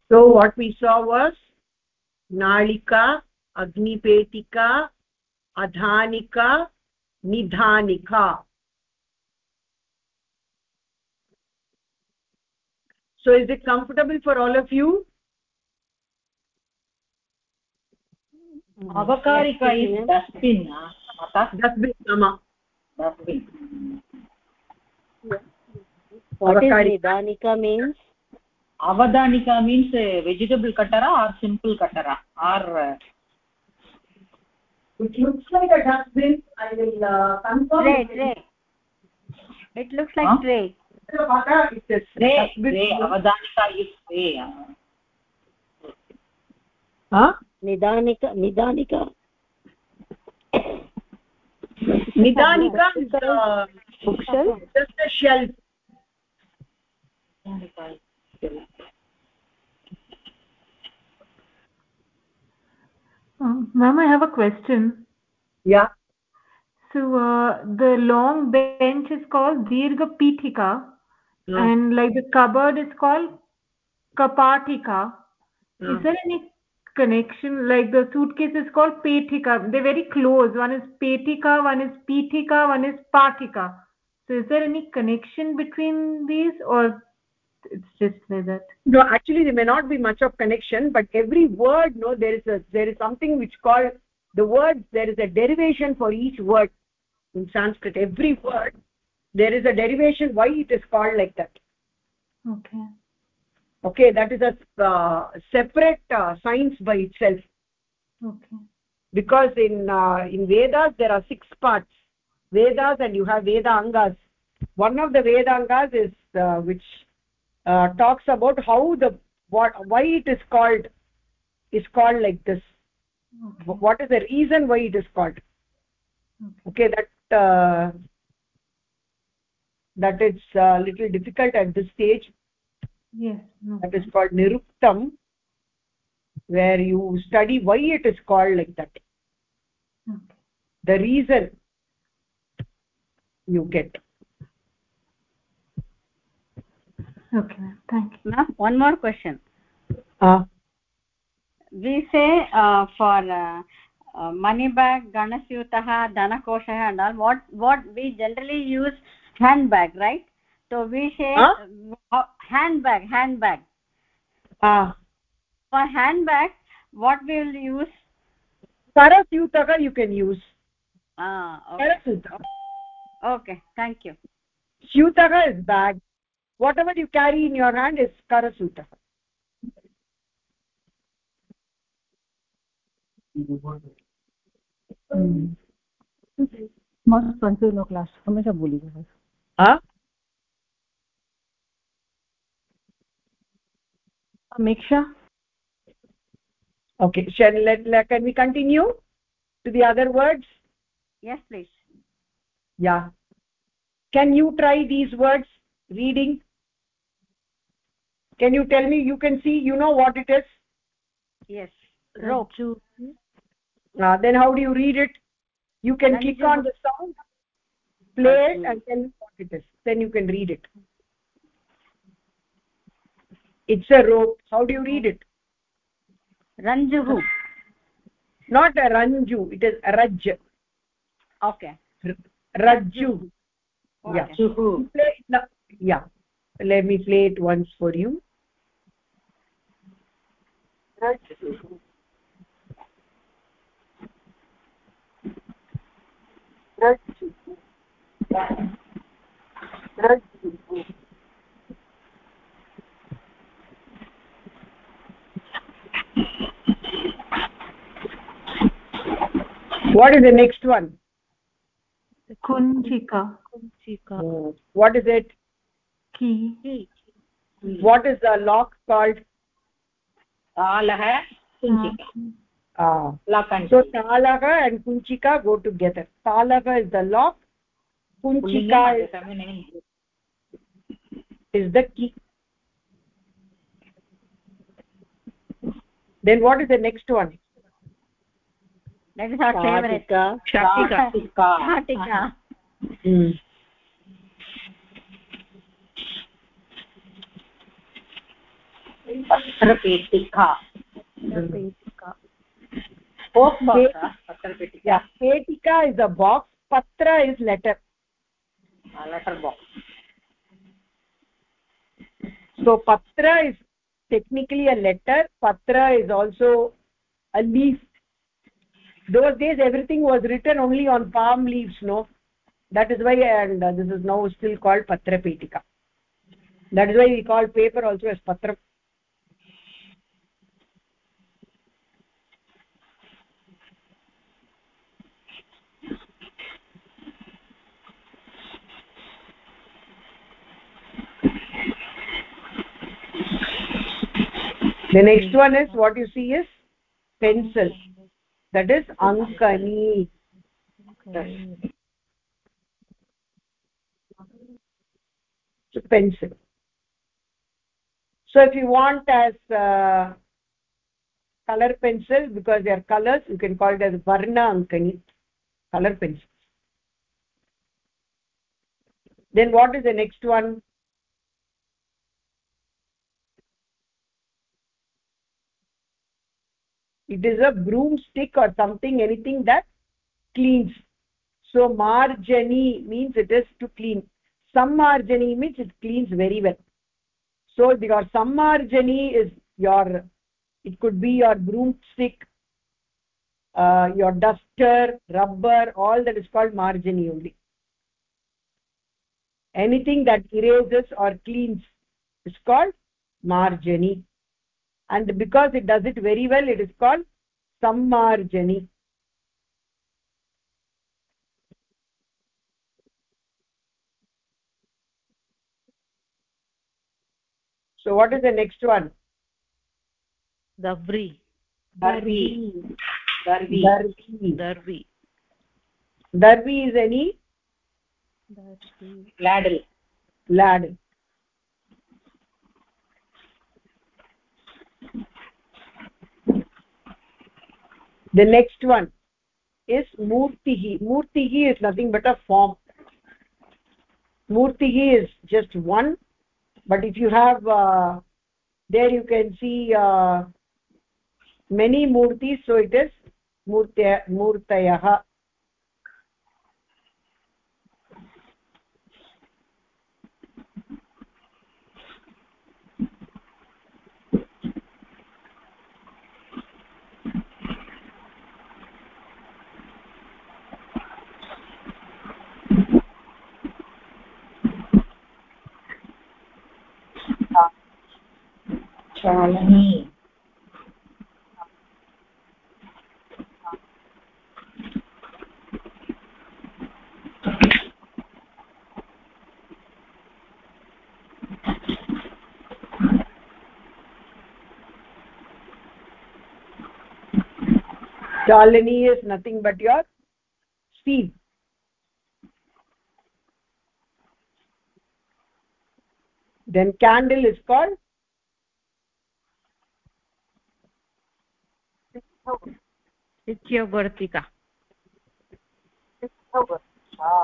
So what we saw was nalika agnipetika adhanika nidhanika so is it comfortable for all of you avakarika is dustbin ah, mata dustbin ama dustbin what is Avakari. means avadanika means uh, vegetable cuttera or simple cuttera or uh, it looks like a dustbin i will uh, confirm tray tray it looks like Huh? tray tray tray avadanika is tray ah. huh nidanika nidanika nidanika is uh, bookshelf just a shelf Um, Ma'am, I have a question. yeah So uh, the long bench is called Dirgha Pithika, Yeah. and like the cupboard is called Kapatika. Yeah. Is there any connection? Like the suitcase is called Petika. They're very close. One is Petika, one is Pithika, one is Patika. So is there any connection between these, or it's just like that? no actually there may not be much of connection but every word no there is a there is something which called the words there is a derivation for each word in sanskrit every word there is a derivation why it is called like that Okay. okay that is a uh, separate uh, science by itself Okay. because in uh, in vedas there are six parts vedas and you have veda angas one of the veda angas is uh, which uh, talks about how the what why it is called is called like this Okay. what is the reason why it is called okay that uh, that is a little difficult at this stage Yes. No. that is called niruktam where you study why it is called like that Okay. the reason you get Okay, ma'am. Thank you. now one more question. Uh, we say uh, for uh, uh, money bag dhanasyutah dhanakoshah and all what what we generally use handbag right? So we say Huh? uh, handbag handbag. Uh, for handbag what we will use? Karasyutaka you can use. Ah okay. karasutaka okay thank you. Syutaka is bag whatever you carry in your hand is karasutaka मस्त continue class हमेशा बोली huh? समीक्षा okay shall let, let can we continue to the other words yes please yeah can you try these words reading Can you tell me you can see you know what it is? Yes. Rope. Uh, then how do you read it? You can Ranju. click on the sound play it and tell me what it is. Then you can read it. It's a rope. How do you read it? Ranjuhu not a ranju. It is raj. Okay. Rajju yeah. Okay. chuhu play it yeah. Let me play it once for you what is the next one Kunchika. Uh, what is it Key. what is the lock called तालः कुञ्चिका तालः and कुञ्चिका go together तालः is the lock कुञ्चिका is the key then what is the next one शाटिका patrapetika post box ah, patrapetika yeah petika is a box patra is letter. Ah, letter box. So patra is technically a letter patra is also a leaf. Those days everything was written only on palm leaves no? That is why and uh, this is now still called patra petika that is why we call paper also as patra the next one is what you see is pencil. That is ankani. So pencil. So if you want as uh, color pencil because they are colors you can call it as varna ankani color pencil then what is the next one it is a broomstick or something anything that cleans. So marjani means it is to clean. Sammarjani means it cleans very well. So your sammarjani is your it could be your broomstick uh, your duster rubber all that is called marjani only. Anything that erases or cleans is called marjani and because it does it very well it is called sammarjani. So what is the next one? Davri darvi. Darvi. Darvi. Darvi. Darvi is any? Ladle. Ladle the next one is murtihi murtihi is nothing but a form murtihi is just one but if you have uh, there you can see uh, many murtis so it is murtya murtayah chalani chalani is nothing but your sieve then candle is called सिक्थवर्तिका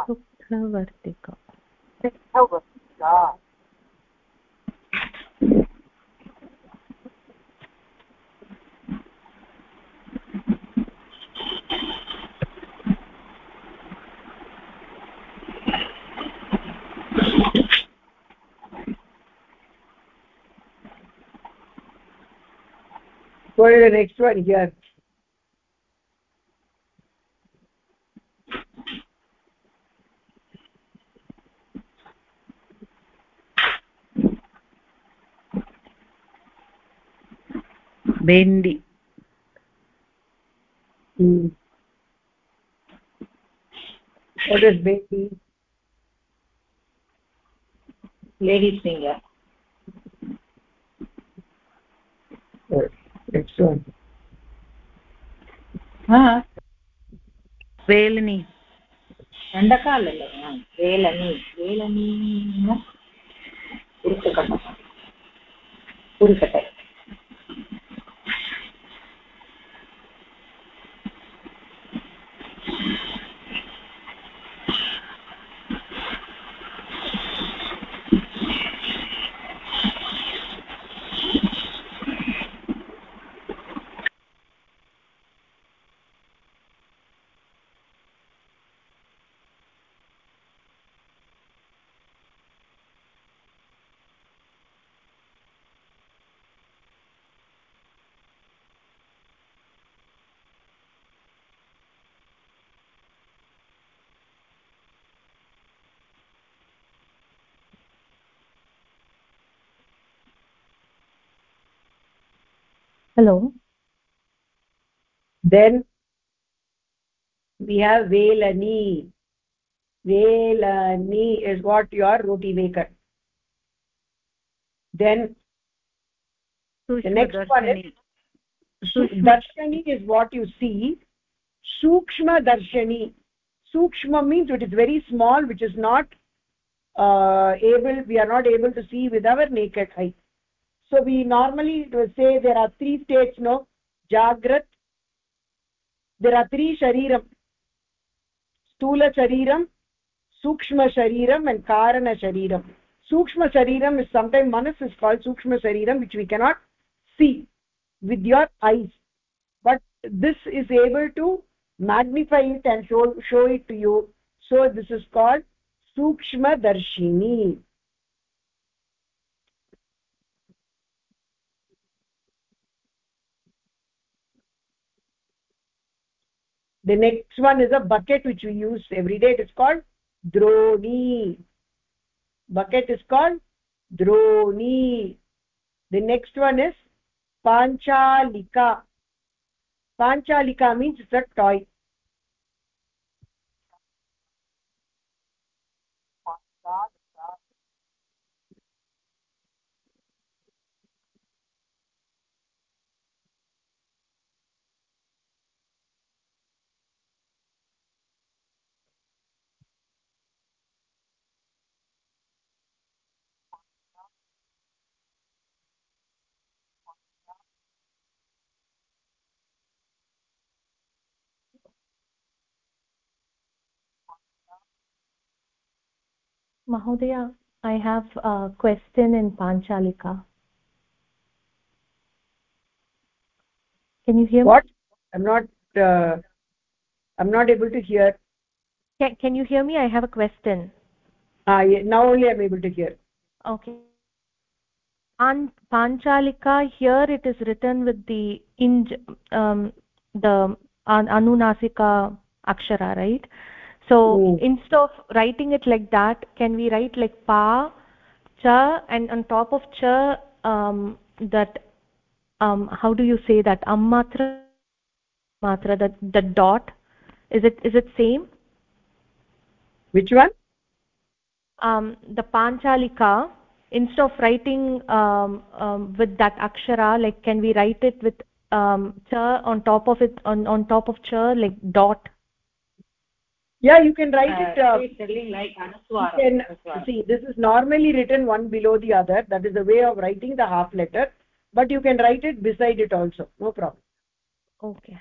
सिक्थवर्तिका सिक्थवर्तिका Go to the next one? Here. भेण्डि hmm. what is baby ladies finger next one ha वेलनी ದಂಡಕಾಲಲ್ಲ ವೇಲನಿ ವೇಲನಿ ಉರುಕಟ ಉರುಕಟೆ hello. Then we have velani. Velani is what your roti maker. Then the next one is darshani is what you see. Sukshma darshani sukshma means it is very small which is not uh, able we are not able to see with our naked eye so we normally say there are three states no? Jagrat there are three shariram stula shariram sukshma shariram and karana shariram. Sukshma shariram is sometimes manas is called sukshma shariram which we cannot see with your eyes. But this is able to magnify it and show show it to you. So this is called sukshma darshini the next one is a bucket which we use every day. It is called droni. Bucket is called droni. The next one is panchalika. Panchalika means it's a toy mahodaya i have a question in panchalika. Can you hear what? I'm not uh, i'm not able to hear. Can, can you hear me? I have a question. Ah yeah, now only i'm able to hear. Okay. Pan, panchalika here it is written with the inj um, the an, anunasika akshara right so mm. instead of writing it like that can we write like pa cha and on top of cha um, that um, how do you say that? Ammatra matra that the dot. Is it is it same? Which one? Um, the panchalika. Instead of writing um, um, with that akshara like can we write it with um, cha on top of it on on top of cha like dot yeah you can write uh, it uh, telling like anuswara can, see this is normally written one below the other. That is the way of writing the half letter but you can write it beside it also. No problem. Okay.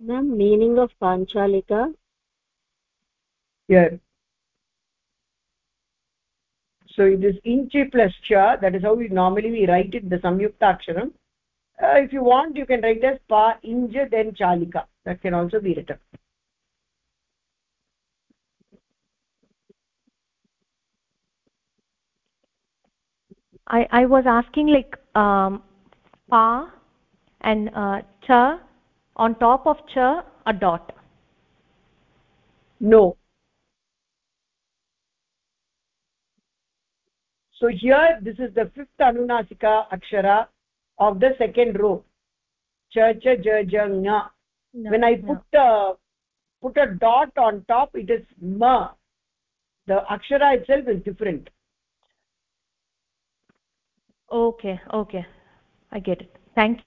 The meaning of panchalika? Here so it is inchi plus cha that is how we normally we write it the samyukta aksharam uh, if you want you can write as pa inj then chalika. That can also be written. I i was asking like um pa and uh, cha on top of cha a dot. No so here this is the fifth anunasika akshara of the second row. Cha cha ja ja nga no, when i put no. uh, put a dot on top it is ma the akshara itself is different. Okay okay. I get it. Thank you.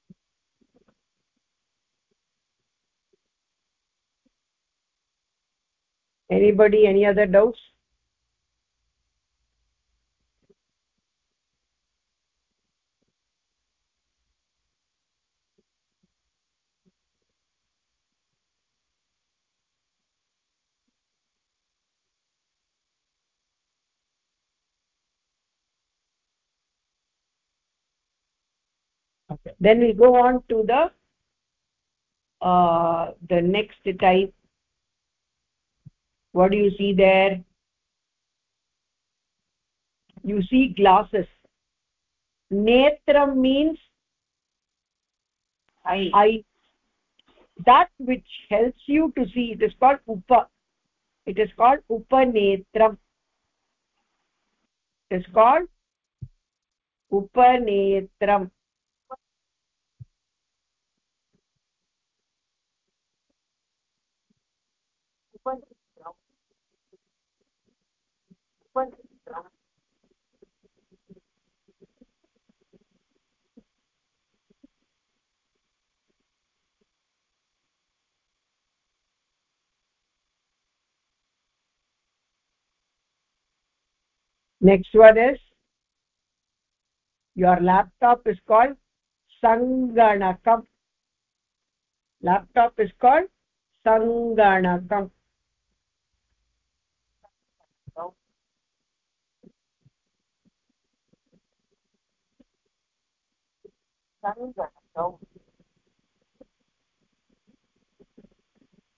Anybody any other doubts okay then we go on to the uh, the next type. What do you see there? You see glasses. Netram means eye. eye. That which helps you to see it is called upa. It is called upanetram. It is called upanetram next one is your laptop is called sanganakam. Laptop is called sanganakam. Sanganakam.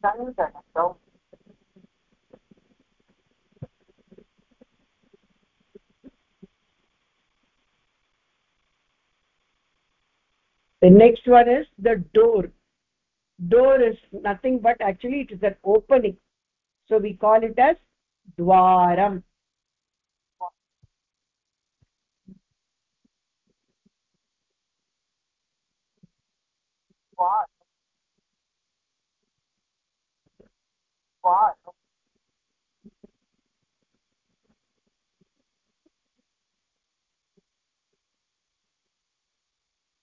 Sanganakam the next one is the door. Door is nothing but actually it is an opening. So we call it as dwaram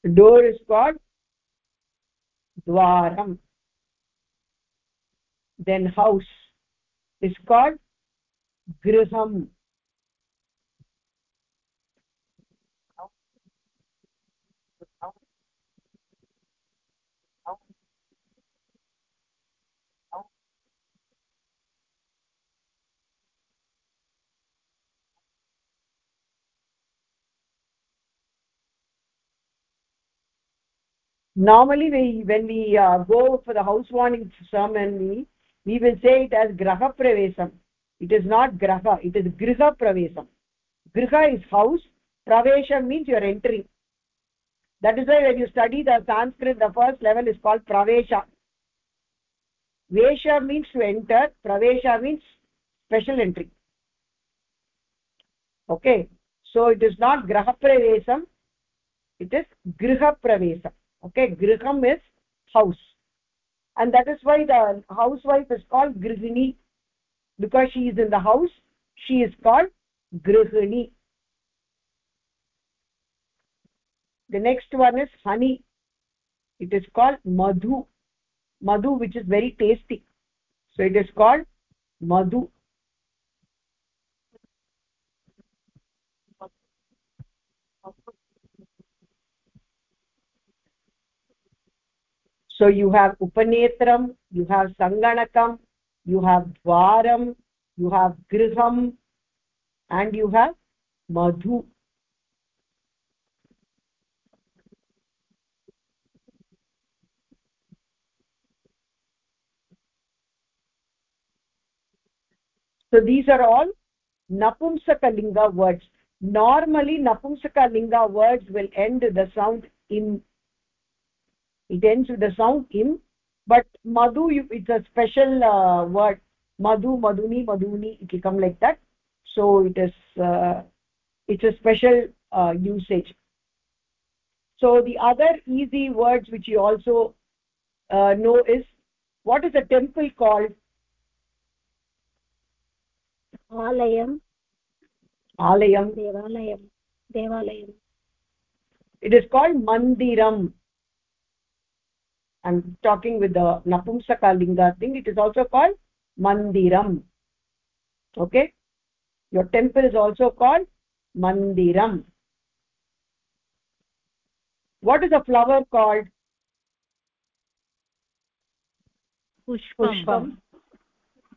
door is called dwaram. Then house is called griham normally we when we uh, go for the house housewarming ceremony we will say it as graha pravesam. It is not graha it is griha pravesam. Griha is house pravesam means you are entering. That is why when you study the sanskrit the first level is called pravesha. Vesha means to enter pravesha means special entry. Okay so it is not graha pravesam it is griha pravesam okay griham is house. And that is why the housewife is called grihini because she is in the house she is called grihini the next one is honey. It is called madhu. Madhu which is very tasty. So it is called madhu so you have upanetram you have sanganakam you have dwaram you have griham and you have madhu. So these are all napumsakalinga words. Normally napumsakalinga words will end the sound in it ends with the sound im but madhu it's a special uh, word. Madhu maduni maduni it will come like that. So it is uh, it's a special uh, usage. So the other easy words which you also uh, know is what is a temple called? Alayam. Alayam. Devalayam. Devalayam. It is called mandiram i'm talking with the napumsaka linga thing. It is also called mandiram. Okay? Your temple is also called mandiram. What is a flower called? Pushpam,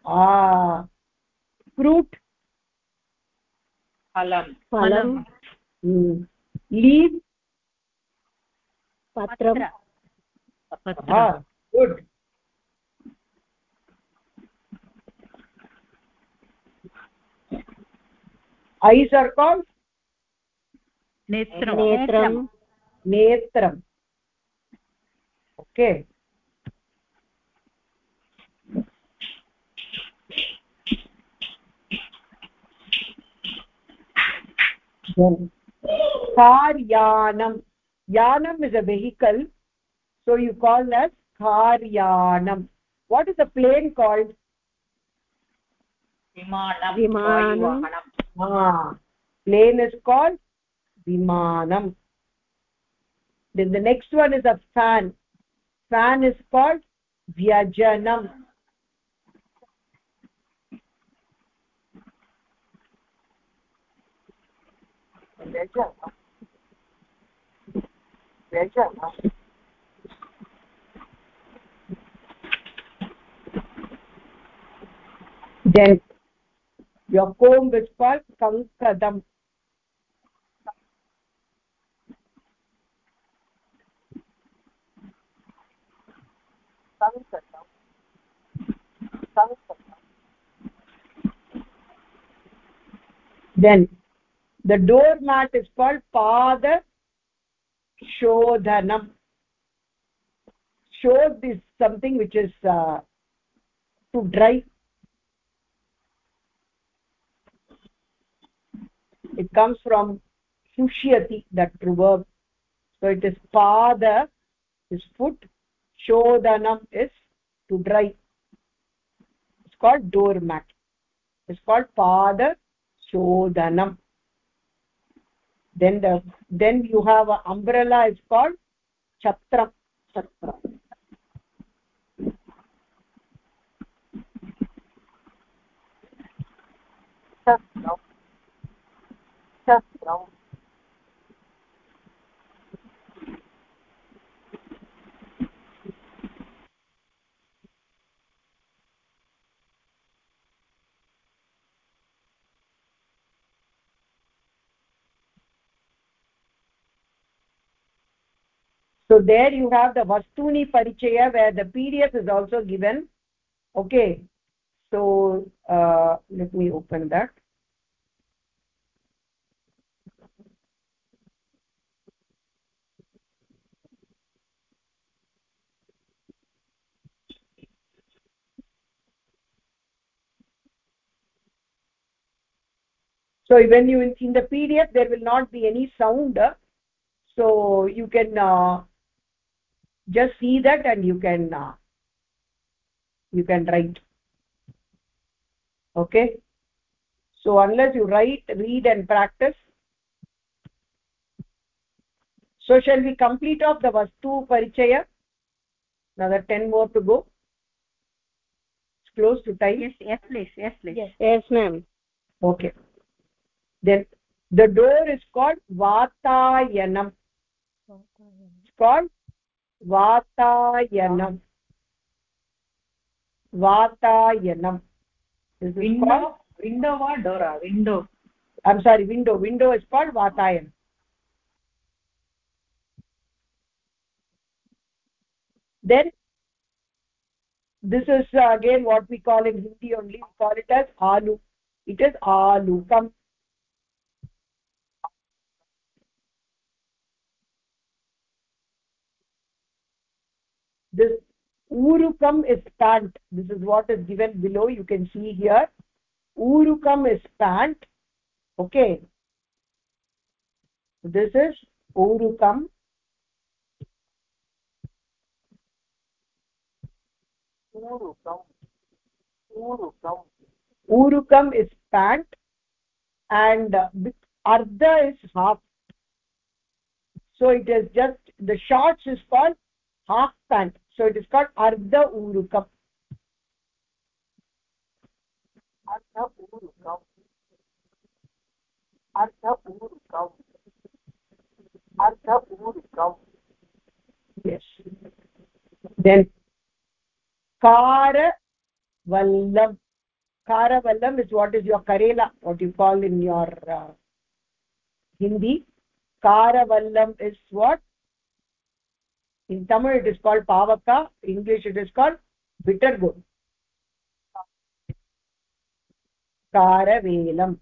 ah. Fruit? Phalam phalam hmm. leaf? Patram Patra. पत्रः good eyes नेत्रं नेत्रं नेत्रम्। Okay. Car यानं यानम् is a vehicle so you call as karyanam. What is the plane called? Vimanam. Vimanam. Ah. Plane is called vimanam. Then the next one is a fan. Fan is called vyajanam. Vyajanam. Vyajanam. Then your comb is called kankadam then the doormat is called pada shodhanam shodh is something which is uh, to dry it comes from "sushyati" that verb so it is pada is foot shodanam is to dry. It's called doormat. It's called pada shodanam then the then you have an umbrella is called chhatram so there you have the vastuni parichaya where the pdf is also given. Okay. So uh, let me open that. So when you in the pdf there will not be any sound. So you can uh, just see that and you can uh, you can write. Okay? So unless you write read and practice. So shall we complete off the vastu parichaya? Another 10 more to go. It's close to time. Yes yes please yes please. Yes yes ma'am. Okay then the door is called vatayanam. It's called vatayanam. Vatayanam. This is window called window or door? Window. I'm sorry window. Window is called vatayan then this is uh, again what we call in hindi only we call it as alu it is alukam this urukam is pant. This is what is given below. You can see here. Urukam is pant. Okay. This is urukam. Urukam. Urukam. Urukam is pant. And ardha is half. So it is just the shorts is called half pant so it is called ardha urukam. Ardha urukam. Ardha urukam. Ardha urukam. Yes. Then kara vallam kara vallam is what is your karela what you call in your uh, hindi. Kara vallam is what? in tamil it is called pavaka english it is called bitter gourd karavelam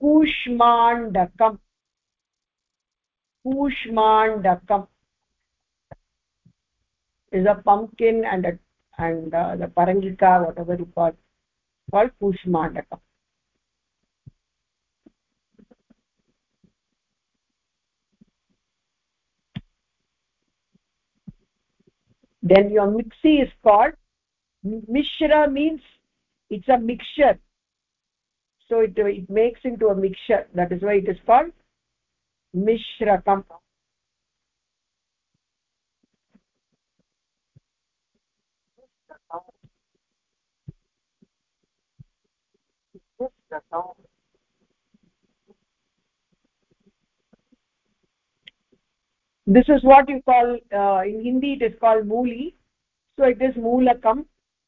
कूष्माण्डकम् कूष्माण्डकम् is a pumpkin and a and uh, the parangika whatever you call called kushmandaka Then your mixi is called mishra means it's a mixture. So it it makes into a mixture. That is why it is called mishra mishrakam this is what you call uh, in hindi it is called mooli. So it is moolakam.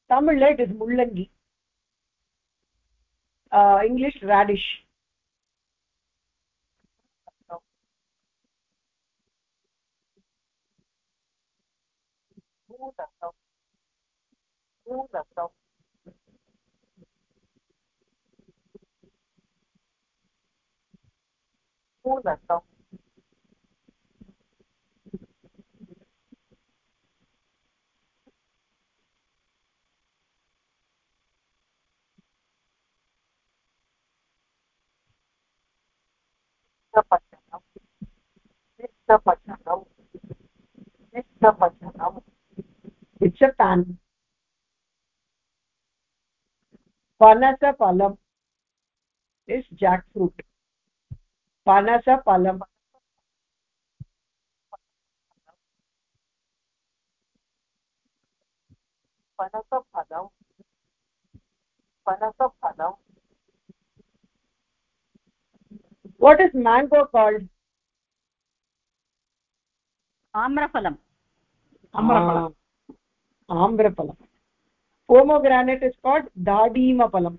Tamil it is mullangi. Uh, english radish निष्ठपठनं निष्ठपठनं निष्ठपठनं भिक्षतान् पनसफलम् is jackfruit पनसफलम् पनसफलं पनसफलं what is mango called आम्रफलम् amrapalam amrapalam pomegranate is called dadimapalam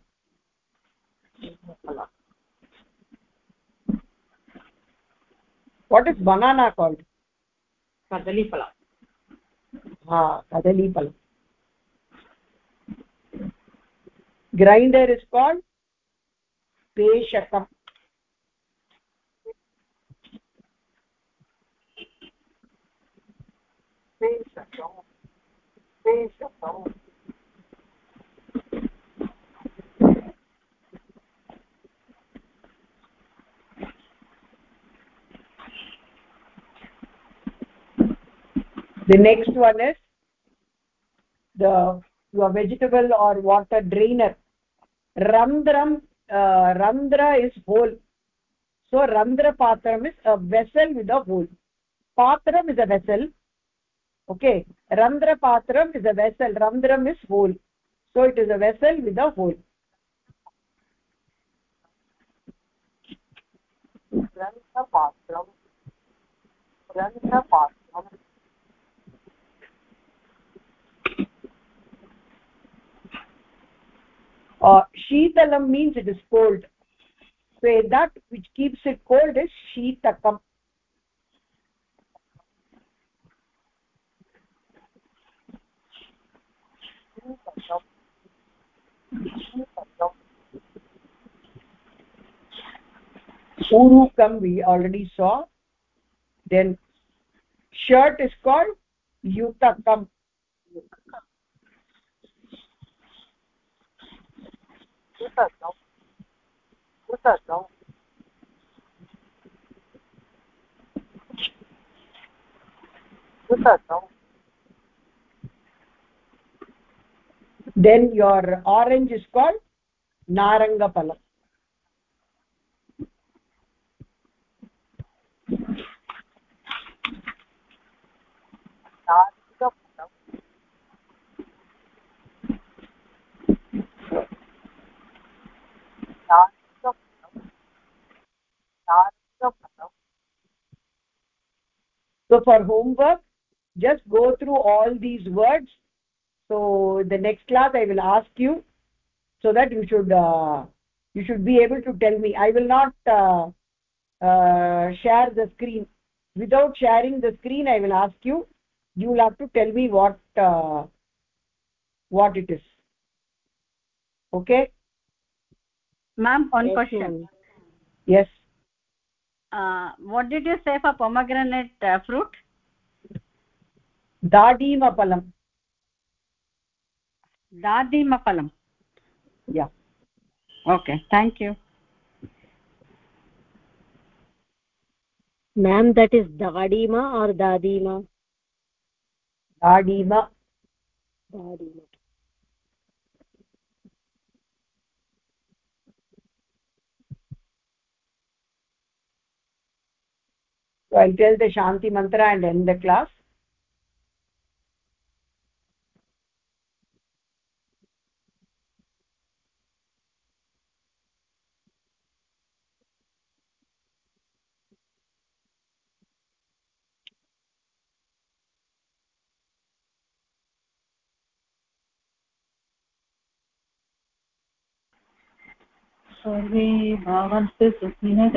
what is banana called kadaliphala ha kadalipalam grinder is called peshakam the next one is the your vegetable or water drainer randram uh, randra is hole so randra patram is a vessel with a hole patram is a vessel okay randra patram is a vessel randram is hole so it is a vessel with a hole ग्रन्थपात्रं ग्रन्थपात्रं uh, sheetalam means it is cold so that which keeps it cold is sheetakam urukam we already saw. Then shirt is called yutakam yutakam then your orange is called narangapalam so for homework just go through all these words. So the next class i will ask you so that you should uh, you should be able to tell me. I will not uh, uh, share the screen. Without sharing the screen i will ask you. You will have to tell me what uh, what it is. Okay? Ma'am one question. yes uh, what did you say for pomegranate uh, fruit dadimapalam dadimaphalam yeah okay thank you ma'am that is dadima or dadima dadima dadima so i'll tell the shanti mantra and end the class सर्वे भवन्तु सुखिनः